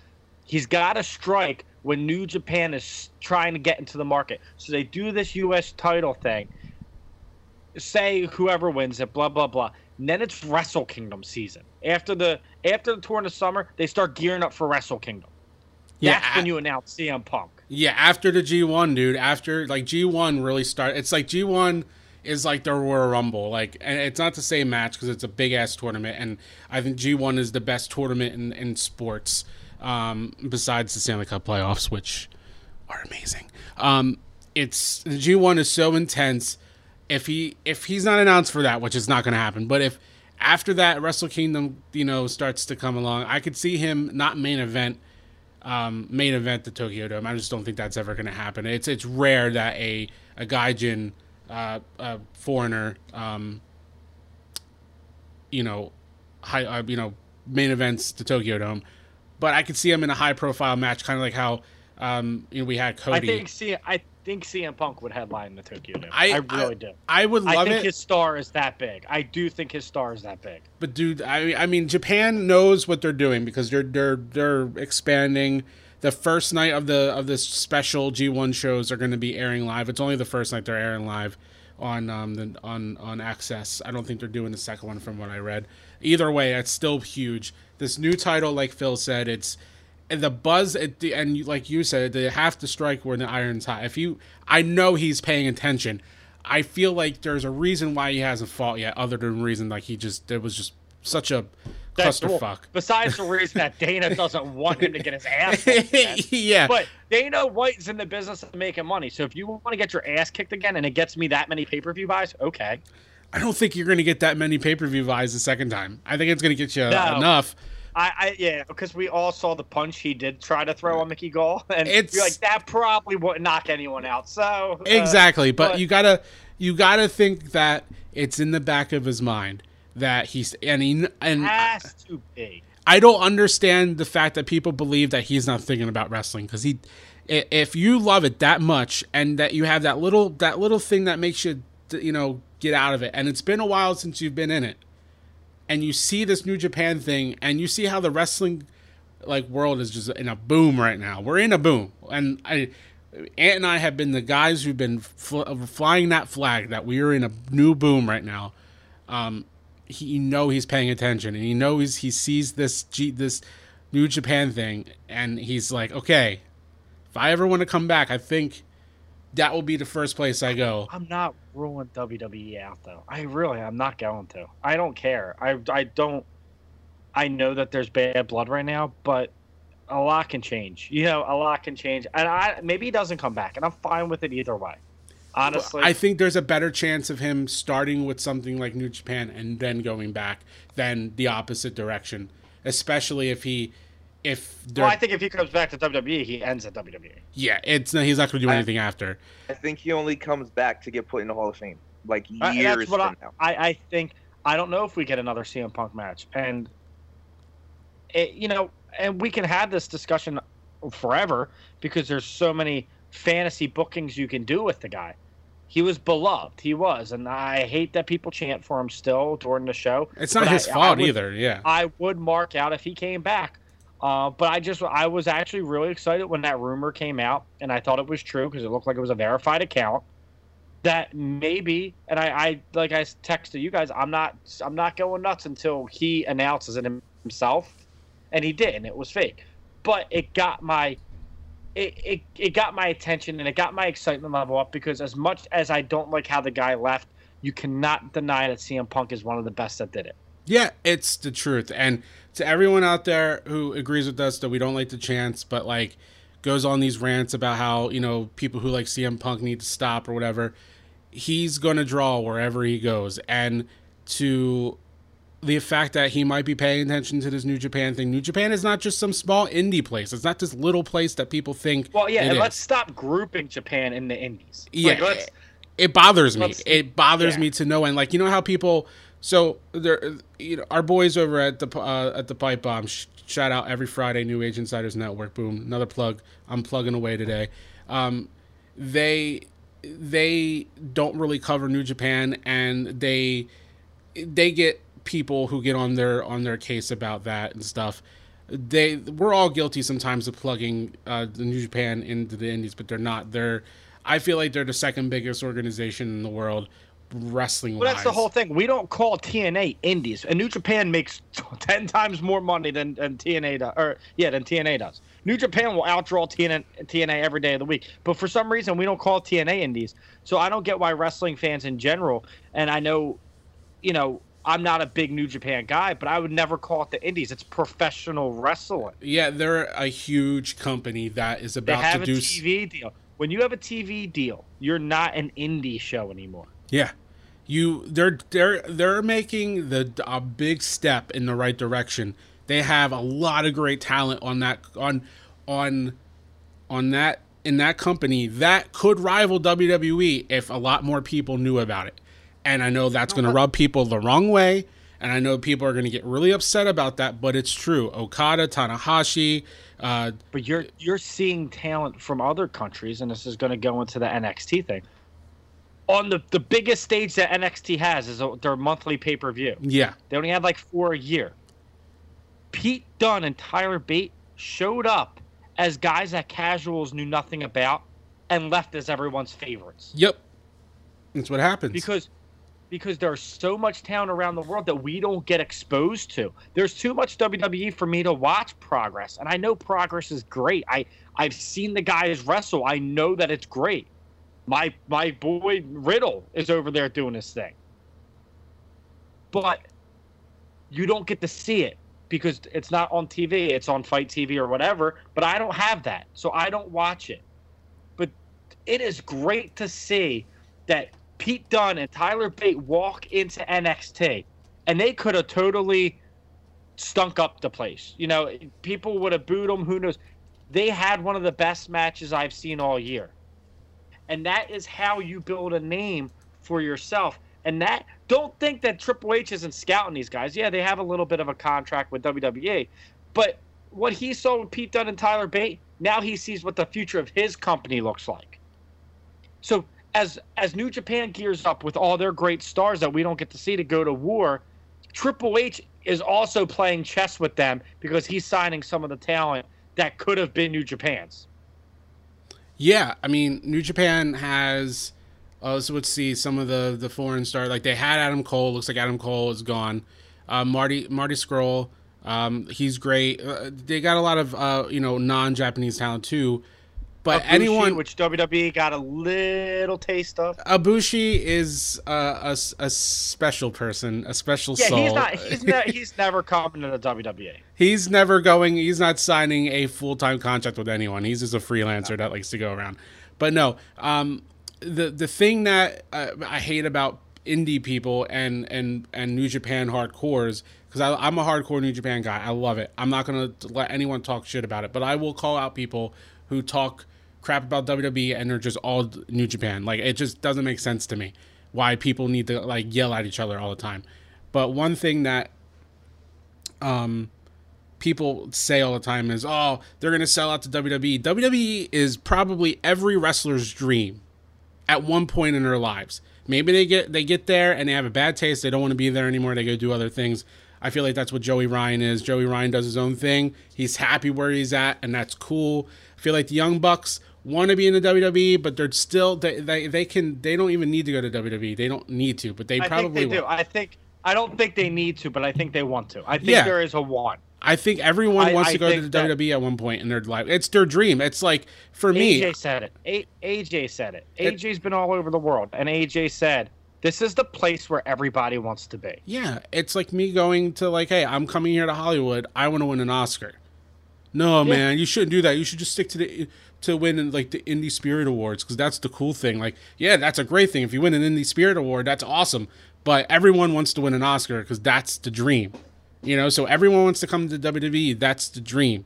he's got to strike when New Japan is trying to get into the market. So they do this U.S. title thing. Say whoever wins it, blah blah blah. And then it's Wrestle Kingdom season. After the after the tour in the summer, they start gearing up for Wrestle Kingdom. Yeah, That's when you announce CM Punk. yeah, after the G1, dude. After like G1 really start. It's like G1 is like the Royal Rumble. Like, and it's not the same match because it's a big ass tournament, and I think G1 is the best tournament in in sports. Um, besides the Stanley Cup playoffs, which are amazing. Um, it's the G1 is so intense. If he if he's not announced for that, which is not going to happen, but if after that Wrestle Kingdom, you know, starts to come along, I could see him not main event, um, main event the Tokyo Dome. I just don't think that's ever going to happen. It's it's rare that a a gaijin, uh, a foreigner, um, you know, high, uh, you know, main events to Tokyo Dome, but I could see him in a high profile match, kind of like how um, you know we had Cody. I think C- I think CM Punk would headline the Tokyo Dome. I- I, really I- do. I would I love think it. his star is that big. I do think his star is that big. But dude, I I mean Japan knows what they're doing because they're they're they're expanding. The first night of the of this special G1 shows are going to be airing live. It's only the first night they're airing live on um the, on on AXS. I don't think they're doing the second one from what I read. Either way, it's still huge. This new title, like Phil said, it's the buzz at the and like you said, they have to strike where the iron's hot. If you, I know he's paying attention. I feel like there's a reason why he hasn't fought yet, other than reason like he just there was just such a That's clusterfuck. Besides the reason that Dana doesn't want him to get his ass kicked yeah, But Dana White's in the business of making money. So if you want to get your ass kicked again and it gets me that many pay per view buys, okay. I don't think you're going to get that many pay per view buys the second time. I think it's going to get you No. enough. I, I yeah, because we all saw the punch he did try to throw on Mickey Gall, and It's- you're like that probably wouldn't knock anyone out. So uh, exactly but, but- you gotta you gotta think that it's in the back of his mind that he's and he and has to be. I don't understand the fact that people believe that he's not thinking about wrestling because he, if you love it that much and that you have that little that little thing that makes you, you know, get out of it, and it's been a while since you've been in it, and you see this New Japan thing, and you see how the wrestling like world is just in a boom right now. We're in a boom, and I, Ant and I have been the guys who've been fl- flying that flag that we are in a new boom right now. Um, he you know he's paying attention, and he knows he sees this G, this New Japan thing, and he's like, okay, if I ever want to come back, I think that will be the first place I go. I'm not ruling WWE out though. I really, I'm not going to. I don't care. I, I don't. I know that there's bad blood right now, but a lot can change. You know, a lot can change, and I maybe he doesn't come back, and I'm fine with it either way. Honestly, I think there's a better chance of him starting with something like New Japan and then going back than the opposite direction, especially if he, if they're, well, I think if he comes back to WWE, he ends at WWE. yeah, it's he's not going to do I- anything after. I think he only comes back to get put in the Hall of Fame, like I- and years that's what from I, now. I, I think. I don't know if we get another CM Punk match, and it, you know, and we can have this discussion forever because there's so many fantasy bookings you can do with the guy. He was beloved, he was, and I hate that people chant for him still during the show. It's not But his I- I fault would- either. Yeah, I would mark out if he came back. Uh, but I just I was actually really excited when that rumor came out, and I thought it was true because it looked like it was a verified account. That maybe, and I, I like I texted you guys, I'm not I'm not going nuts until he announces it himself, and he did, and it was fake. But it got my it, it, it got my attention and it got my excitement level up because as much as I don't like how the guy left, you cannot deny that CM Punk is one of the best that did it. yeah, it's the truth. And to everyone out there who agrees with us that we don't like the chants, but like goes on these rants about how you know people who like CM Punk need to stop or whatever, he's going to draw wherever he goes, and to the fact that he might be paying attention to this New Japan thing. New Japan is not just some small indie place. It's not this little place that people think. Well, yeah, and is. let's stop grouping Japan in the indies. Yeah, Like, let's, it bothers me. It bothers yeah. me to no end. Like you know how people. So there, you know, our boys over at the uh, at the Pipe Bomb. Sh- shout out every Friday, New Age Insiders Network. Boom, another plug. I'm plugging away today. Um, they they don't really cover New Japan, and they they get people who get on their on their case about that and stuff. They we're all guilty sometimes of plugging uh, the New Japan into the Indies, but they're not. They're I feel like they're the second biggest organization in the world wrestling well, that's the whole thing. We don't call TNA indies, and New Japan makes ten times more money than, than TNA does, or yeah, than TNA does. New Japan will outdraw TNA, TNA every day of the week, but for some reason we don't call TNA indies. So I don't get why wrestling fans in general, and I know, you know, I'm not a big New Japan guy, but I would never call it the indies. It's professional wrestling. Yeah, they're a huge company that is They about have to a do. s- TV deal. When you have a TV deal, you're not an indie show anymore. Yeah, you they're they're they're making the a big step in the right direction. They have a lot of great talent on that on on on that in that company that could rival WWE if a lot more people knew about it. And I know that's going to rub people the wrong way, and I know people are going to get really upset about that, but it's true. Okada, Tanahashi, uh, But you're you're seeing talent from other countries, and this is going to go into the NXT thing. On the the biggest stage that NXT has is uh, their monthly pay per view. yeah, They only have like four a year. Pete Dunne and Tyler Bate showed up as guys that casuals knew nothing about, and left as everyone's favorites yep, that's what happens. because because there's so much talent around the world that we don't get exposed to. There's too much WWE for me to watch progress, and I know progress is great. I I've seen the guys wrestle. I know that it's great. My my boy Riddle is over there doing his thing, but you don't get to see it because it's not on TV. It's on FITE TV or whatever. But I don't have that, so I don't watch it. But it is great to see that Pete Dunne and Tyler Bate walk into NXT, and they could have totally stunk up the place. You know, people would have booed them. Who knows? They had one of the best matches I've seen all year, and that is how you build a name for yourself. And that don't think that Triple H isn't scouting these guys. Yeah, they have a little bit of a contract with WWE, but what he saw with Pete Dunne and Tyler Bate, now he sees what the future of his company looks like. So as as New Japan gears up with all their great stars that we don't get to see to go to war, Triple H is also playing chess with them because he's signing some of the talent that could have been New Japan's. Yeah, I mean, New Japan has. Uh, so let's see some of the the foreign stars. Like they had Adam Cole. Looks like Adam Cole is gone. Uh, Marty Marty Scurll. Um, he's great. Uh, they got a lot of uh, you know non Japanese talent too. But Ibushi, anyone, which WWE got a little taste of. Ibushi is uh, a, a special person, a special Yeah, soul. he's not. He's ne- he's never coming to the WWE. He's never going. He's not signing a full time contract with anyone. He's just a freelancer that likes to go around. But no, um, the the thing that uh, I hate about indie people and and and New Japan hardcores because I'm a hardcore New Japan guy. I love it. I'm not gonna let anyone talk shit about it, but I will call out people who talk crap about WWE and they're just all New Japan. Like it just doesn't make sense to me why people need to like yell at each other all the time. But one thing that um people say all the time is, "Oh, they're going to sell out to WWE." WWE is probably every wrestler's dream at one point in their lives. Maybe they get they get there and they have a bad taste. They don't want to be there anymore. They go do other things. I feel like that's what Joey Ryan is. Joey Ryan does his own thing. He's happy where he's at, and that's cool. I feel like the Young Bucks want to be in the WWE, but they're still they, they they can they don't even need to go to WWE. They don't need to, but they I probably think they do. I think. I don't think they need to, but I think they want to. I think Yeah. there is a want. I think everyone I- wants I to go to the that- WWE at one point in their life. It's their dream. It's like for me, AJ said it. A- AJ said it. It- AJ's been all over the world, and AJ said, "This is the place where everybody wants to be." yeah, it's like me going to like, hey, I'm coming here to Hollywood. I want to win an Oscar. No, man, you shouldn't do that. You should just stick to the to win like the Indie Spirit Awards because that's the cool thing. Like, yeah, that's a great thing. If you win an Indie Spirit Award, that's awesome. But everyone wants to win an Oscar because that's the dream. You know, so everyone wants to come to WWE. That's the dream.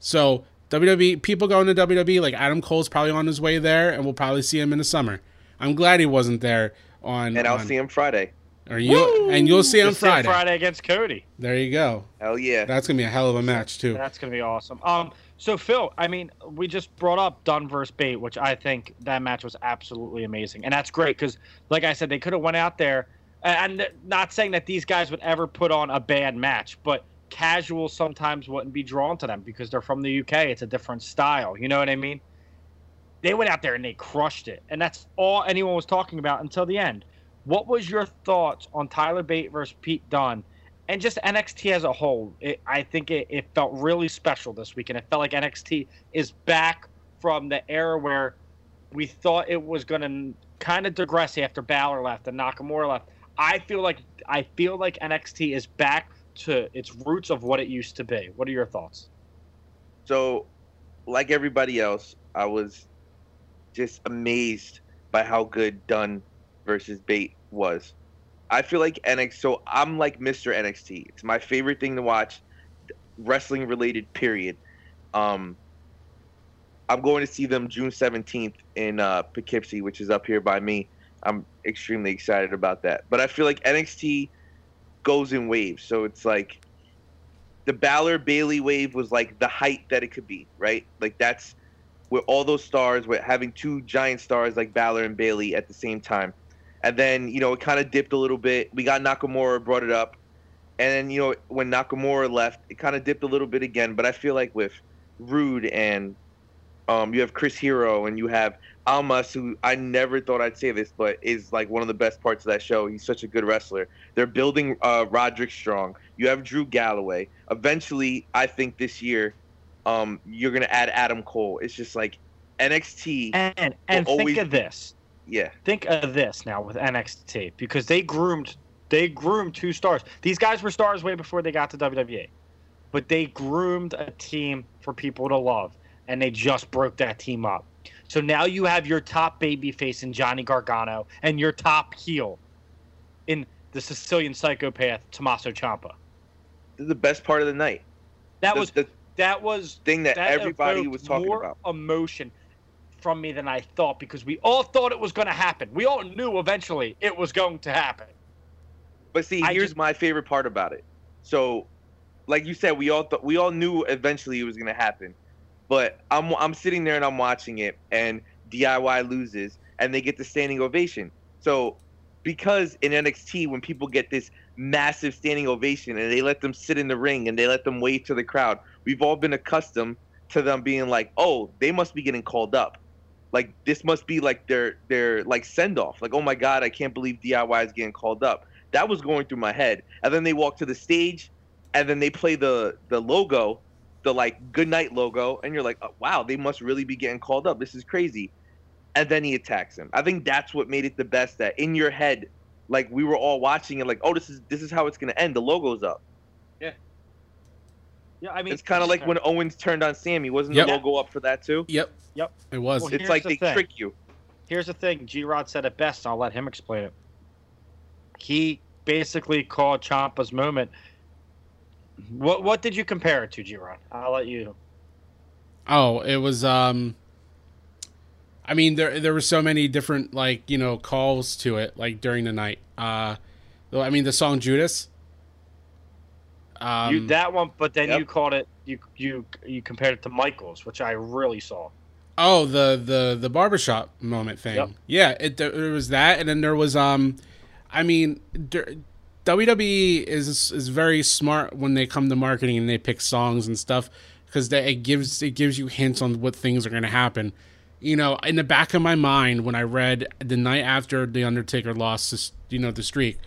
So WWE people going to WWE like Adam Cole's probably on his way there, and we'll probably see him in the summer. I'm glad he wasn't there on. And I'll on- see him Friday. Or you and you'll see him Just said Friday. Friday against Cody. There you go. Hell yeah. That's gonna be a hell of a match too. That's gonna be awesome. Um, so Phil, I mean, we just brought up Dunne versus Bate, which I think that match was absolutely amazing, and that's great because, like I said, they could have went out there, and not saying that these guys would ever put on a bad match, but casual sometimes wouldn't be drawn to them because they're from the UK. It's a different style. You know what I mean? They went out there and they crushed it, and that's all anyone was talking about until the end. What was your thoughts on Tyler Bate versus Pete Dunne? And just NXT as a whole, it, I think it, it felt really special this week, and it felt like NXT is back from the era where we thought it was going to kind of digress after Balor left and Nakamura left. I feel like I feel like NXT is back to its roots of what it used to be. What are your thoughts? So, like everybody else, I was just amazed by how good Dunne versus Bate was. I feel like NXT. So I'm like Mr. NXT. It's my favorite thing to watch, wrestling related. Period. Um, I'm going to see them June 17th in uh, Poughkeepsie, which is up here by me. I'm extremely excited about that. But I feel like NXT goes in waves. So it's like the Balor Bayley wave was like the height that it could be, right? Like that's where all those stars, with having two giant stars like Balor and Bayley at the same time. And then, you know, it kind of dipped a little bit. We got Nakamura, brought it up. And then, you know, when Nakamura left, it kind of dipped a little bit again. But I feel like with Roode and um, you have Chris Hero and you have Almas, who I never thought I'd say this, but is like one of the best parts of that show. He's such a good wrestler. They're building uh, Roderick Strong. You have Drew Galloway. Eventually, I think this year, um, you're gonna add Adam Cole. It's just like NXT. And and think always- of this. Yeah, Think of this now with NXT because they groomed they groomed two stars. These guys were stars way before they got to WWE. But they groomed a team for people to love and they just broke that team up. So now you have your top babyface in Johnny Gargano and your top heel in the Sicilian psychopath Tommaso Ciampa. the best part of the night. That The- was the that was thing that, that everybody was talking about. Emotion. From me than I thought because we all thought it was going to happen. We all knew eventually it was going to happen. But see, I here's just- my favorite part about it. So, like you said, we all th- we all knew eventually it was gonna happen. But I'm I'm sitting there and I'm watching it, and DIY loses, and they get the standing ovation. So, because in NXT, when people get this massive standing ovation and they let them sit in the ring and they let them wave to the crowd, we've all been accustomed to them being like, "Oh, they must be getting called up." Like this must be like their their like send off. Like, oh my god, I can't believe DIY is getting called up that was going through my head. And then they walk to the stage, and then they play the the logo, the like good night logo, and you're like, oh, wow, they must really be getting called up. This is crazy. And then he attacks him. I think that's what made it the best. That in your head, like we were all watching it, like, oh, this is this is how it's gonna end. The logo's up. Yeah, I mean, It's kind of like when Owens turned on Sammy. Wasn't Yep. the logo up for that too? Yep. Yep. It was. Well, It's like the they thing. trick you. Here's the thing. G Rod said it best. I'll let him explain it. He basically called Ciampa's moment. What what did you compare it to, G Rod? I'll let you. Oh, it was um I mean there there were so many different like, you know, calls to it like during the night. Uh I mean the song Judas. Um you that one, but then yep. you called it. You you you compared it to Michaels, which I really saw. Oh, the the the barbershop moment thing. Yep. Yeah, it there was that and then there was um I mean der- WWE is is very smart when they come to marketing and they pick songs and stuff because it gives it gives you hints on what things are going to happen. You know, in the back of my mind when I read the night after the Undertaker lost this, you know, the streak,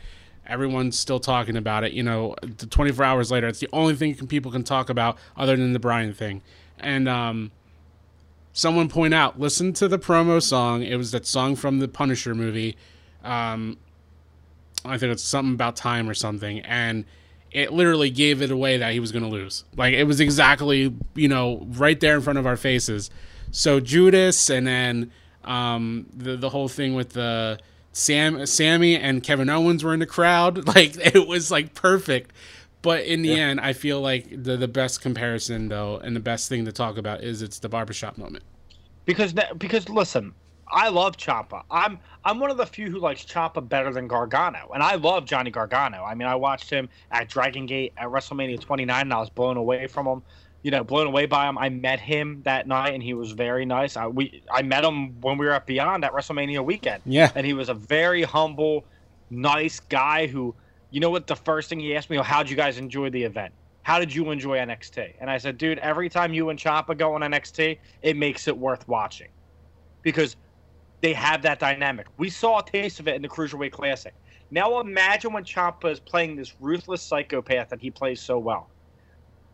everyone's still talking about it. You know, 24 hours later, it's the only thing can, people can talk about other than the Brian thing. And um, someone point out, listen to the promo song. It was that song from the Punisher movie. Um, I think it's something about time or something, and it literally gave it away that he was going to lose. Like it was exactly, you know, right there in front of our faces. So Judas, and then um, the the whole thing with the Sam, Sammy, and Kevin Owens were in the crowd. Like it was like perfect. But in the end, I feel like the the best comparison though, and the best thing to talk about is it's the barbershop moment. because that, because listen, I love Ciampa. I'm I'm one of the few who likes Ciampa better than Gargano, and I love Johnny Gargano. I mean, I watched him at Dragon Gate at WrestleMania 29, and I was blown away from him. You know, blown away by him. I met him that night, and he was very nice. I we I met him when we were at Beyond at WrestleMania weekend, Yeah. and he was a very humble, nice guy who. You know what? The first thing he asked me, oh, "How'd you guys enjoy the event? How did you enjoy NXT?" And I said, "Dude, every time you and Ciampa go on NXT, it makes it worth watching." because they have that dynamic. We saw a taste of it in the Cruiserweight Classic. Now imagine when Ciampa is playing this ruthless psychopath that he plays so well.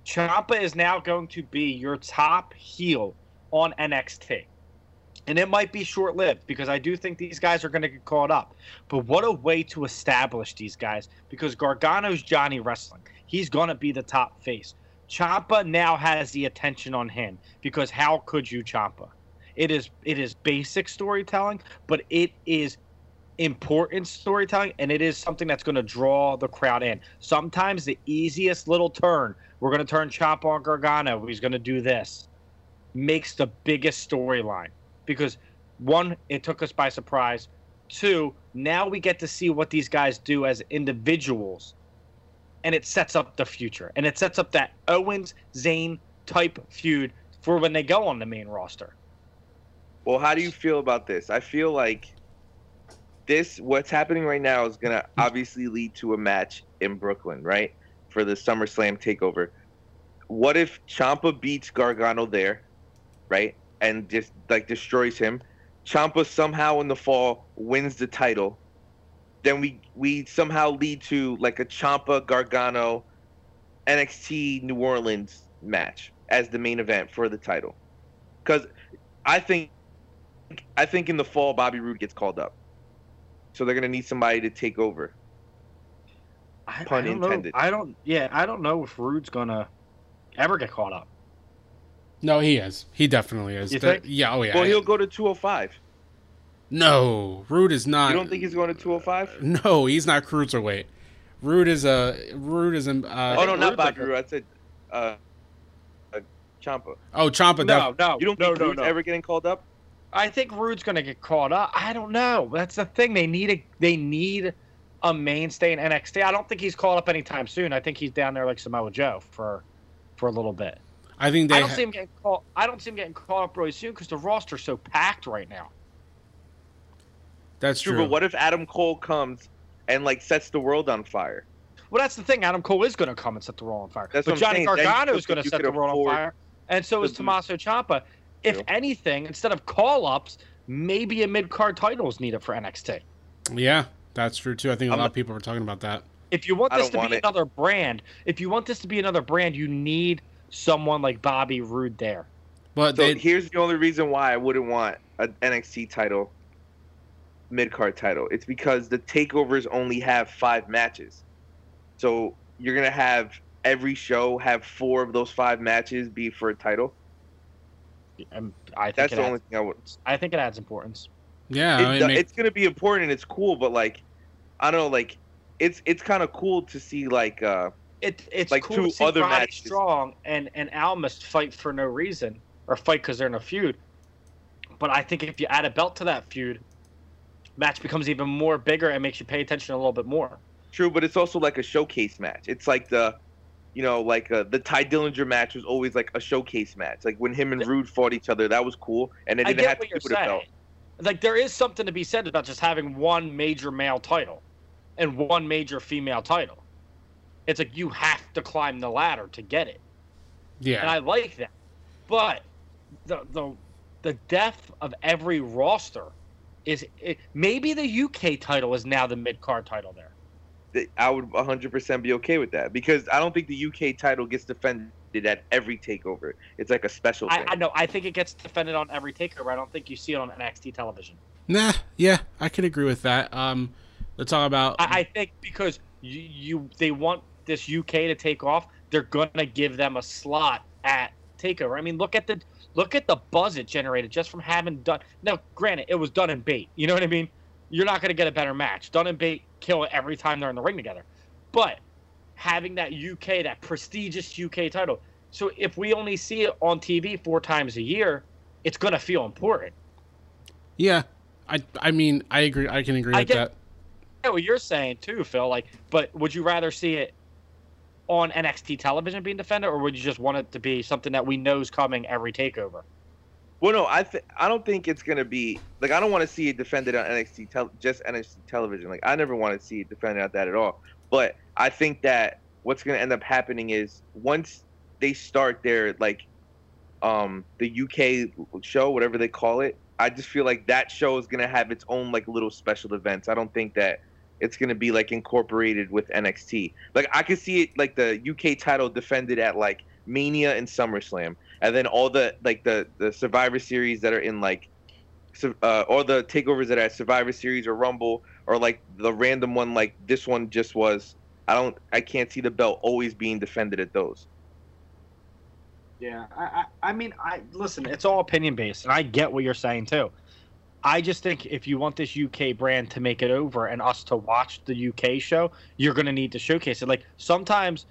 Ciampa is now going to be your top heel on NXT. And it might be short lived because I do think these guys are going to get caught up. But what a way to establish these guys because Gargano's Johnny Wrestling. He's going to be the top face. Ciampa now has the attention on him because how could you, Ciampa? It is it is basic storytelling, but it is important storytelling and it is something that's going to draw the crowd in. Sometimes the easiest little turn, we're going to turn Chop on Gargano, he's going to do this, makes the biggest storyline because one, it took us by surprise. Two, now we get to see what these guys do as individuals and it sets up the future and it sets up that Owens Zayn type feud for when they go on the main roster. Well, how do you feel about this? I feel like this what's happening right now is gonna obviously lead to a match in Brooklyn, right? For the SummerSlam takeover. What if Ciampa beats Gargano there, right? And just like destroys him. Ciampa somehow in the fall wins the title. Then we we somehow lead to like a Ciampa Gargano NXT New Orleans match as the main event for the title. Cuz I think I think in the fall Bobby Roode gets called up. So they're gonna need somebody to take over. I, Pun I don't know- intended. I don't. Yeah, I don't know if Roode's gonna ever get caught up. No, he is. He definitely is. You The- think? Yeah. Oh yeah. Well, he'll go to 205. no, Roode is not. You don't think he's going to 205? No, he's not cruiserweight. Roode is a Roode is a. Uh, oh no, not Roode's Bobby like a- Roode. I said uh, uh Ciampa. oh, Ciampa. No, no, You don't no, think no, Roode's no. ever getting called up? I think Roode's going to get caught up. I don't know. That's the thing. They need a they need a mainstay in NXT. I don't think he's caught up anytime soon. I think he's down there like Samoa Joe for for a little bit. I think they. I don't ha- see him getting caught. I don't see him getting caught up really soon because the roster's so packed right now. that's True, true. but what if Adam Cole comes and like sets the world on fire? Well, that's the thing. Adam Cole is going to come and set the world on fire. That's but what Johnny saying. Then you Gargano is going to set the world on fire, and so is to- Tommaso Ciampa. If True. anything, instead of call ups, maybe a mid card title is needed for NXT. yeah, that's true too. I think a I'm lot of people were talking about that. If you want this to want be it. another brand, if you want this to be another brand, you need someone like Bobby Roode there. But So they, here's the only reason why I wouldn't want an NXT title, mid card title. It's because the takeovers only have five matches. So you're gonna have every show have four of those five matches be for a title. And I think That's it the adds, only thing I would. I think it adds importance. yeah, It I mean, it's gonna be important and it's cool, but like, I don't know, like, it's it's kind of cool to see like, uh, It, it's Like cool two to see other Roddy matches. Strong and and Almas fight for no reason or fight because they're in a feud. But I think if you add a belt to that feud, match becomes even more bigger and makes you pay attention a little bit more. true, but it's also like a showcase match. It's like the, you know, like uh, the Tye Dillinger match was always like a showcase match. Like when him and Roode fought each other, that was cool, and they didn't get have to what you're a belt. saying. Like there is something to be said about just having one major male title and one major female title. It's like you have to climb the ladder to get it. Yeah, and I like that. But the the the depth of every roster is it, maybe the UK title is now the mid card title there. Th- I would 100% be okay with that because I don't think the UK title gets defended at every takeover. It's like a special I, thing. I know. I think it gets defended on every takeover. I don't think you see it on NXT television. nah, yeah, I could agree with that. Um, let's talk about. I, I think because you, you they want this UK to take off, they're gonna give them a slot at takeover. I mean, look at the look at the buzz it generated just from having Dunne. Now, granted, it was Dunne in Bate. You know what I mean? You're not gonna get a better match. Dunne in Bate kill it every time they're in the ring together, but having that UK, that prestigious UK title. So if we only see it on TV four times a year, it's gonna feel important. yeah, I I mean, I agree. I can agree I with get- that. I get what you're saying too, Phil. Like, but would you rather see it on NXT television being defended, or would you just want it to be something that we know is coming every takeover? Well, no, I th- I don't think it's gonna be like I don't want to see it defended on NXT tel- just NXT television. Like I never want to see it defended on that at all. But I think that what's gonna end up happening is once they start their like um the UK show, whatever they call it, I just feel like that show is gonna have its own like little special events. I don't think that it's gonna be like incorporated with NXT. Like I could see it like the UK title defended at like Mania and SummerSlam, and then all the like the the Survivor Series that are in like, uh, all the takeovers that are Survivor Series or Rumble or like the random one like this one just was. I don't. I can't see the belt always being defended at those. Yeah, I, I, I mean, I listen. It's all opinion based, and I get what you're saying too. I just think if you want this UK brand to make it over and us to watch the UK show, you're going to need to showcase it. Like sometimes,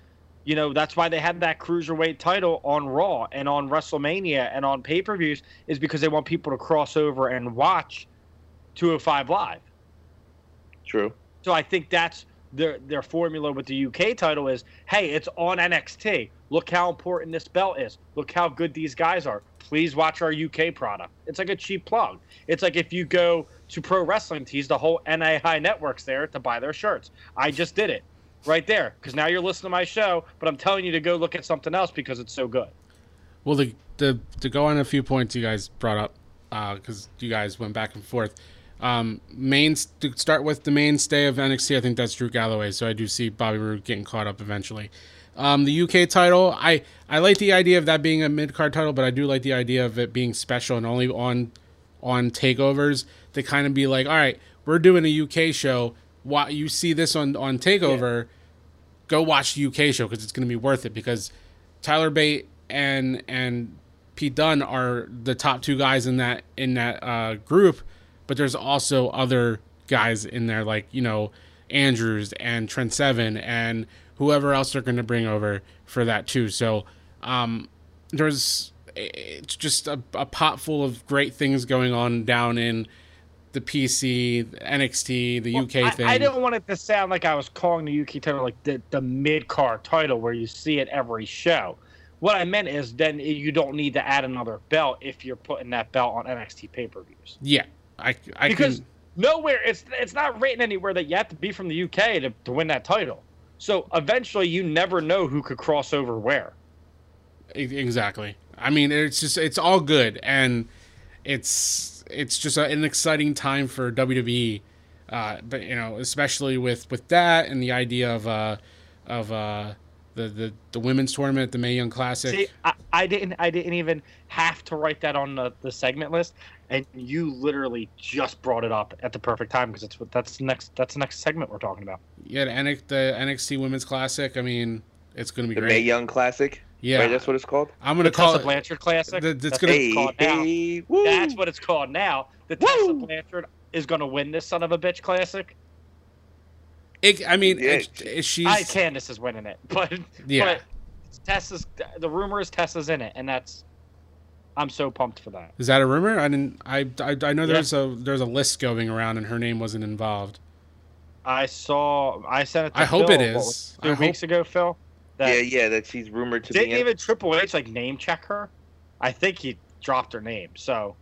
you know, that's why they had that cruiserweight title on Raw and on WrestleMania and on pay per views, is because they want people to cross over and watch 205 Live. True. So I think that's their their formula with the UK title is, hey, it's on NXT. Look how important this belt is. Look how good these guys are. Please watch our UK product. It's like a cheap plug. It's like if you go to Pro Wrestling Tees, the whole NAI network's there to buy their shirts. I just did it right there because now you're listening to my show, but I'm telling you to go look at something else because it's so good. Well, the, the to go on a few points you guys brought up, because you guys went back and forth. Um, main to start with the mainstay of NXT, I think that's Drew Galloway. So I do see Bobby Roode getting caught up eventually. Um, the UK title, I I like the idea of that being a mid card title, but I do like the idea of it being special and only on on takeovers to kind of be like, all right, we're doing a UK show. Why you see this on on takeover? Go watch the UK show because it's going to be worth it. Because Tyler Bate and and Pete Dunne are the top two guys in that in that uh, group, but there's also other guys in there like you know Andrews and Trent Seven and whoever else they're going to bring over for that too. So um, there's it's just a, a pot full of great things going on down in the PC, the NXT, the UK I, thing. I didn't want it to sound like I was calling the UK title like the, the mid card title where you see it every show. What I meant is then you don't need to add another belt if you're putting that belt on NXT pay per views. yeah, I, I Because can, nowhere it's it's not written anywhere that you have to be from the UK to, to win that title. So eventually you never know who could cross over where. Exactly. I mean, it's just it's all good, and it's it's just a, an exciting time for WWE. Uh, but you know, especially with with that and the idea of uh of uh the the, the women's tournament, the Mae Young Classic. See, I, I didn't I didn't even have to write that on the, the segment list, and you literally just brought it up at the perfect time because it's what that's the next that's the next segment we're talking about. yeah, the, NX, the NXT Women's Classic. I mean, it's going to be The great. Mae Young Classic. Yeah, Right, that's what it's called. I'm going to The call Tessa it. Blanchard Classic. the- that's That's gonna- what it's Hey, called now. hey. That's what it's called now. The Tessa Blanchard is going to win this son of a bitch classic. It, I mean, Yeah. it, it- she's I Candice is winning it, but Yeah. but Tessa's the rumor is Tessa's in it, and that's I'm so pumped for that. Is that a rumor? I didn't. I I, I know Yeah. there's a there's a list going around, and her name wasn't involved. I saw. I sent it. To I hope Phil, it what, is. two I weeks ago, Phil. That yeah, yeah, that she's rumored to be. didn't be in. even Triple H like name check her. I think he dropped her name. So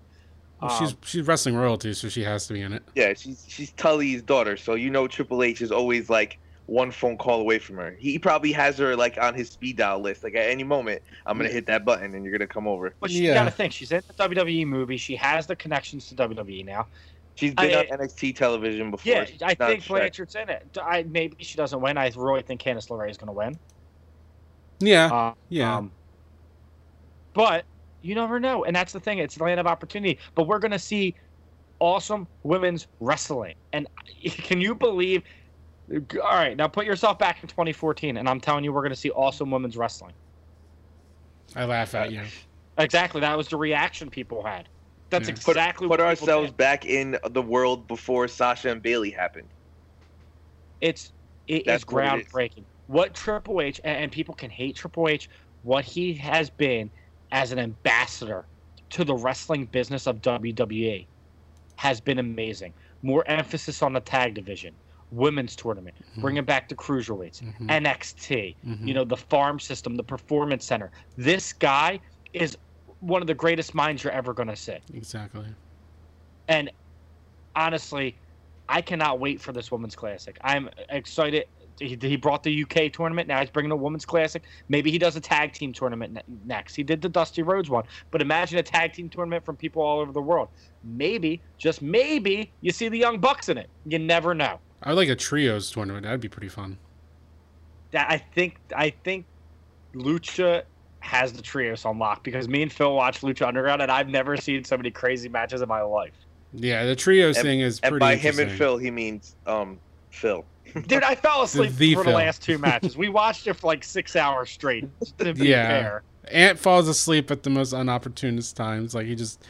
Well, she's um, she's wrestling royalty, so she has to be in it. Yeah, she's she's Tully's daughter, so you know Triple H is always like one phone call away from her. He probably has her like on his speed dial list. Like at any moment, I'm gonna hit that button and you're gonna come over. but you Yeah. got to think she's in the WWE movie. She has the connections to WWE now. She's been I- on NXT television before. Yeah, I think Shaq. Blanchard's in it. I maybe she doesn't win. I really think Candice LeRae is going to win. Yeah, Uh, yeah. Um, but you never know, and that's the thing. It's the land of opportunity. But we're going to see awesome women's wrestling, and can you believe? All right, now put yourself back in 2014, and I'm telling you, we're going to see awesome women's wrestling. I laugh at you. Exactly, that was the reaction people had. That's Yeah. Put, exactly put what people ourselves did. back in the world before Sasha and Bayley happened. It's it is That's what it is. What Triple H and, people can hate Triple H, what he has been as an ambassador to the wrestling business of WWE has been amazing. More emphasis on the tag division, women's tournament, bringing back the cruiserweights, Mhm. NXT, Mhm. you know, the farm system, the performance center. This guy is one of the greatest minds you're ever going to see. Exactly. And honestly, I cannot wait for this women's classic. I'm excited. He, he brought the UK tournament. Now he's bringing a women's classic. Maybe he does a tag team tournament ne- next. He did the Dusty Rhodes one, but imagine a tag team tournament from people all over the world. Maybe, just maybe, you see the Young Bucks in it. You never know. I would like a trios tournament. That'd be pretty fun. That I think. I think Lucha has the trios on lock because me and Phil watch Lucha Underground, and I've never seen so many crazy matches in my life. Yeah, the trios And- thing is And pretty by him and. Phil, he means um Phil. Dude, I fell asleep the for the last two matches. We watched it for like six hours straight. To be Yeah. fair. Ant falls asleep at the most unopportunist times. Like he just,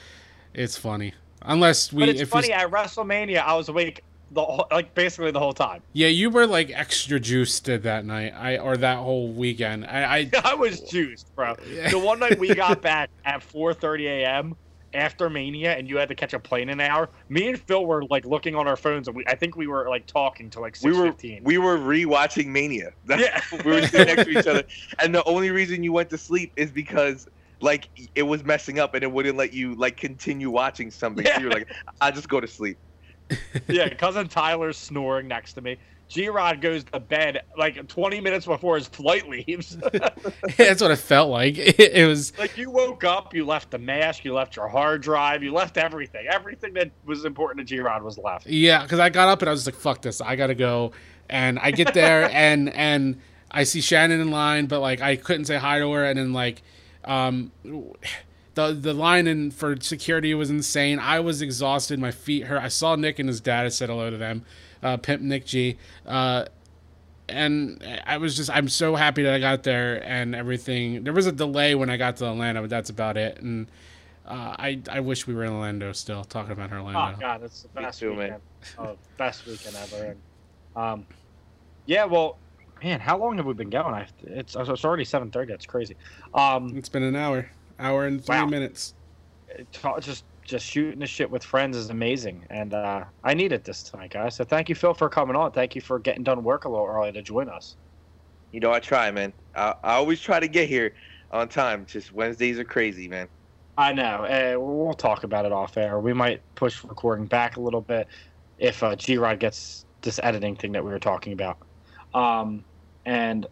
it's funny. Unless we, But it's if funny we, at WrestleMania, I was awake the whole, like basically the whole time. yeah, you were like extra juiced that night. I or that whole weekend. I, I I was juiced, bro. The one night we got back at 4:30 a.m. after Mania, and you had to catch a plane in an hour. Me and Phil were like looking on our phones, and we I think we were like talking to like We were 6:15. we were rewatching Mania. That's Yeah. we were sitting next to each other, and the only reason you went to sleep is because like it was messing up and it wouldn't let you like continue watching something. So you were like, I just go to sleep. yeah, cousin Tyler's snoring next to me. G Rod goes to bed like 20 minutes before his flight leaves. that's what it felt like. It, it was Like you woke up, you left the mask, you left your hard drive, you left everything. Everything that was important to G Rod was left. Yeah, because I got up and I was like, "Fuck this! I gotta go." And I get there and and I see Shannon in line, but like I couldn't say hi to her. And then like, um, the the line in for security was insane. I was exhausted. My feet hurt. I saw Nick and his dad. I said hello to them. Uh, Pimp Nick G. Uh, and I was just I'm so happy that I got there and everything. There was a delay when I got to Atlanta, but that's about it. And uh, I I wish we were in Orlando still talking about Orlando. Oh god, it's the best too, man. weekend. Oh, best weekend ever. And, um, yeah, well, man, how long have we been going? I, it's it's already seven thirty. That's crazy. Um, It's been an hour. Hour and three Wow. minutes. Ta- just just shooting the shit with friends is amazing, and uh, I need it this tonight, guys. So thank you, Phil, for coming on. Thank you for getting done work a little early to join us. You know, I try, man. I, I always try to get here on time. Just Wednesdays are crazy, man. I know. Uh, we'll talk about it off air. We might push recording back a little bit if uh, G Rod gets this editing thing that we were talking about. Um, and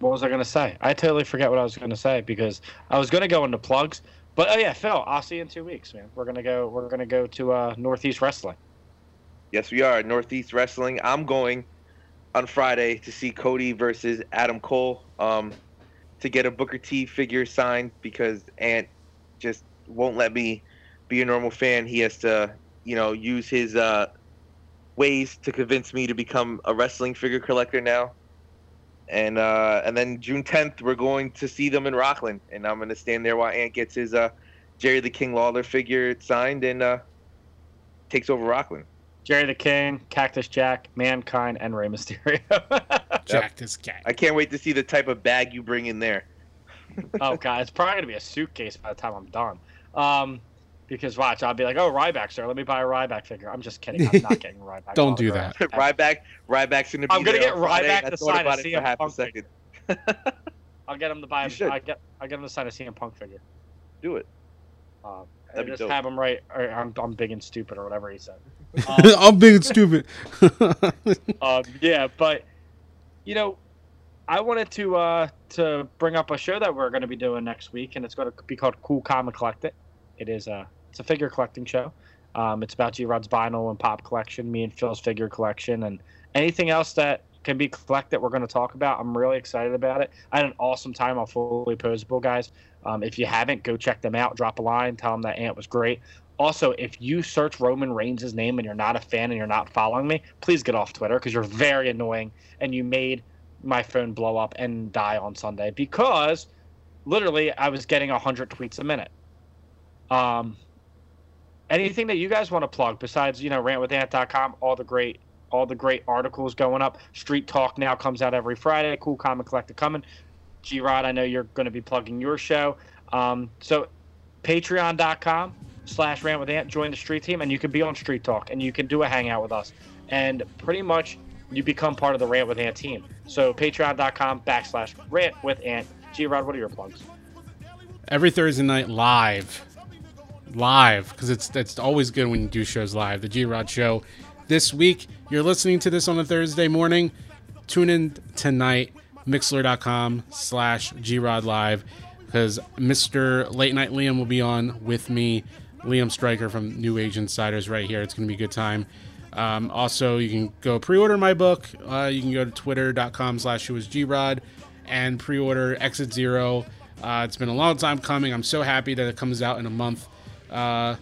what was I going to say? I totally forget what I was going to say because I was going to go into plugs. But oh yeah, Phil, I'll see you in two weeks, man. We're gonna go. We're gonna go to uh, Northeast Wrestling. Yes, we are Northeast Wrestling. I'm going on Friday to see Cody versus Adam Cole um, to get a Booker T figure signed because Ant just won't let me be a normal fan. He has to, you know, use his uh, ways to convince me to become a wrestling figure collector now. And uh, and then June 10th, we're going to see them in Rockland, and I'm going to stand there while Ant gets his uh, Jerry the King Lawler figure signed and uh, takes over Rockland. Jerry the King, Cactus Jack, Mankind, and Rey Mysterio. Cactus Jack. I can't wait to see the type of bag you bring in there. oh god, it's probably gonna be a suitcase by the time I'm done. Um, because watch, I'll be like, oh Ryback's there. Let me buy a Ryback figure. I'm just kidding. I'm not getting Ryback. Don't do autograph. Ryback, Ryback's gonna be. I'm gonna there get on Friday. Ryback I to sign a about CM half a Punk second. I'll get him to buy. You. I get. I get him to sign a CM Punk figure. Do it. Um, That'd be just dope. have him right. Or I'm, I'm big and stupid or whatever he said. I'm big and stupid. um, yeah, but you know, I wanted to uh, to bring up a show that we're going to be doing next week, and it's going to be called Cool Comic Collect It. It is a it's a figure collecting show. Um, it's about G Rod's vinyl and pop collection, me and Phil's figure collection, and anything else that can be collected. That we're going to talk about. I'm really excited about it. I had an awesome time on Fully Posable, guys. Um, if you haven't, go check them out. Drop a line, tell them that Ant was great. Also, if you search Roman Reigns' name and you're not a fan and you're not following me, please get off Twitter because you're very annoying and you made my phone blow up and die on Sunday because literally I was getting 100 tweets a minute. Um, anything that you guys want to plug besides, you know, rantwithant.com, all the great all the great articles going up. Street Talk now comes out every Friday. Cool Comic Collector coming. G Rod, I know you're going to be plugging your show. Um, so patreon.com slash rant with ant join the street team and you can be on street talk and you can do a hangout with us and pretty much you become part of the rant with ant team so patreon.com backslash rant with ant g-rod what are your plugs Every Thursday night live, live because it's it's always good when you do shows live. The G Rod Show. This week, you're listening to this on a Thursday morning. Tune in tonight, Mixlr.com slash grod live because Mr. Late Night Liam will be on with me, Liam Stryker from New Age Insiders right here. It's going to be a good time. Um, also, you can go pre-order my book. Uh, you can go to twitter.com slash grod and pre-order Exit Zero. Uh, it's been a long time coming. I'm so happy that it comes out in a month. Uh,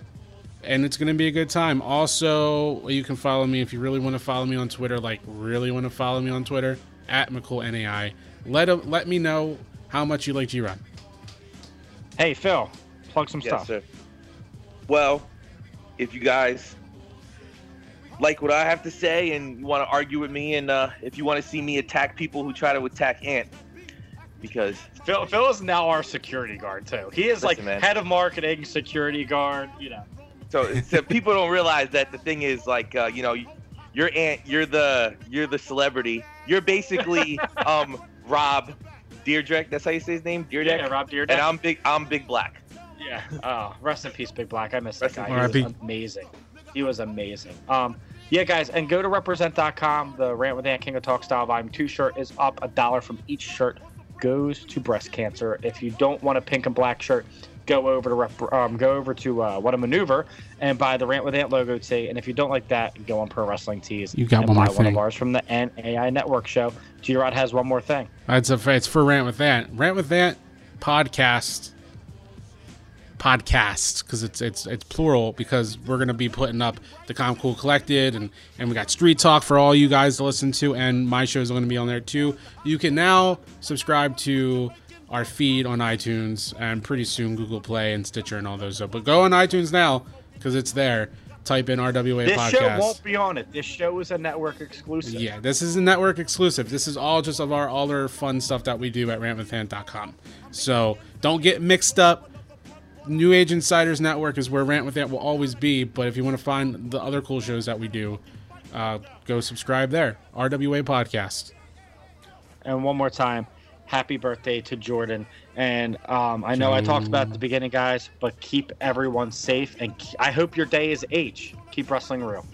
and it's going to be a good time. Also, you can follow me if you really want to follow me on Twitter, like really want to follow me on Twitter, at McCoolNAI. Let, a, let me know how much you like G-Rod. hey phil plug some Yes, stuff sir. Well, if you guys like what I have to say and you want to argue with me, and uh, if you want to see me attack people who try to attack Ant, because phil, phil is now our security guard too he is like man. head of marketing security guard you know so, so people don't realize that the thing is like uh, you know you're Ant, you're the you're the celebrity. You're basically um Rob Dyrdek. That's how you say his name, Dyrdek. yeah rob Deere and I'm big. I'm Big Black. Yeah. Oh, rest in peace, Big Black. I miss that Rest in guy. peace. He was RIP. amazing. He was amazing. Um, yeah, guys, and go to represent.com. The Rant with Ant King of Talk Style Volume 2 shirt is up. A dollar from each shirt goes to breast cancer. If you don't want a pink and black shirt, go over to rep- um, go over to uh, What a Maneuver and buy the Rant with Ant logo tee. And if you don't like that, go on Pro Wrestling Tees. You got one buy more one of ours from the NAI Network show. G Rod has one more thing. It's, a, it's for Rant with That. Rant with That podcast. Podcast because it's it's it's plural because we're gonna be putting up the Com Cool Collected and and we got Street Talk for all you guys to listen to and my show's gonna be on there too. You can now subscribe to our feed on iTunes and pretty soon Google Play and Stitcher and all those. So, but go on iTunes now because it's there. type in RWA This show podcast. won't be on it. This show is a network exclusive. Yeah, this is a network exclusive. This is all just of our other fun stuff that we do at rantwithant.com. So don't get mixed up. New Age Insiders Network is where Rant with Ant will always be. But if you want to find the other cool shows that we do, uh, go subscribe there. RWA Podcast. And one more time, happy birthday to Jordan. And um, I know I talked about the beginning, guys, but keep everyone safe. And I hope your day is H. Keep wrestling real.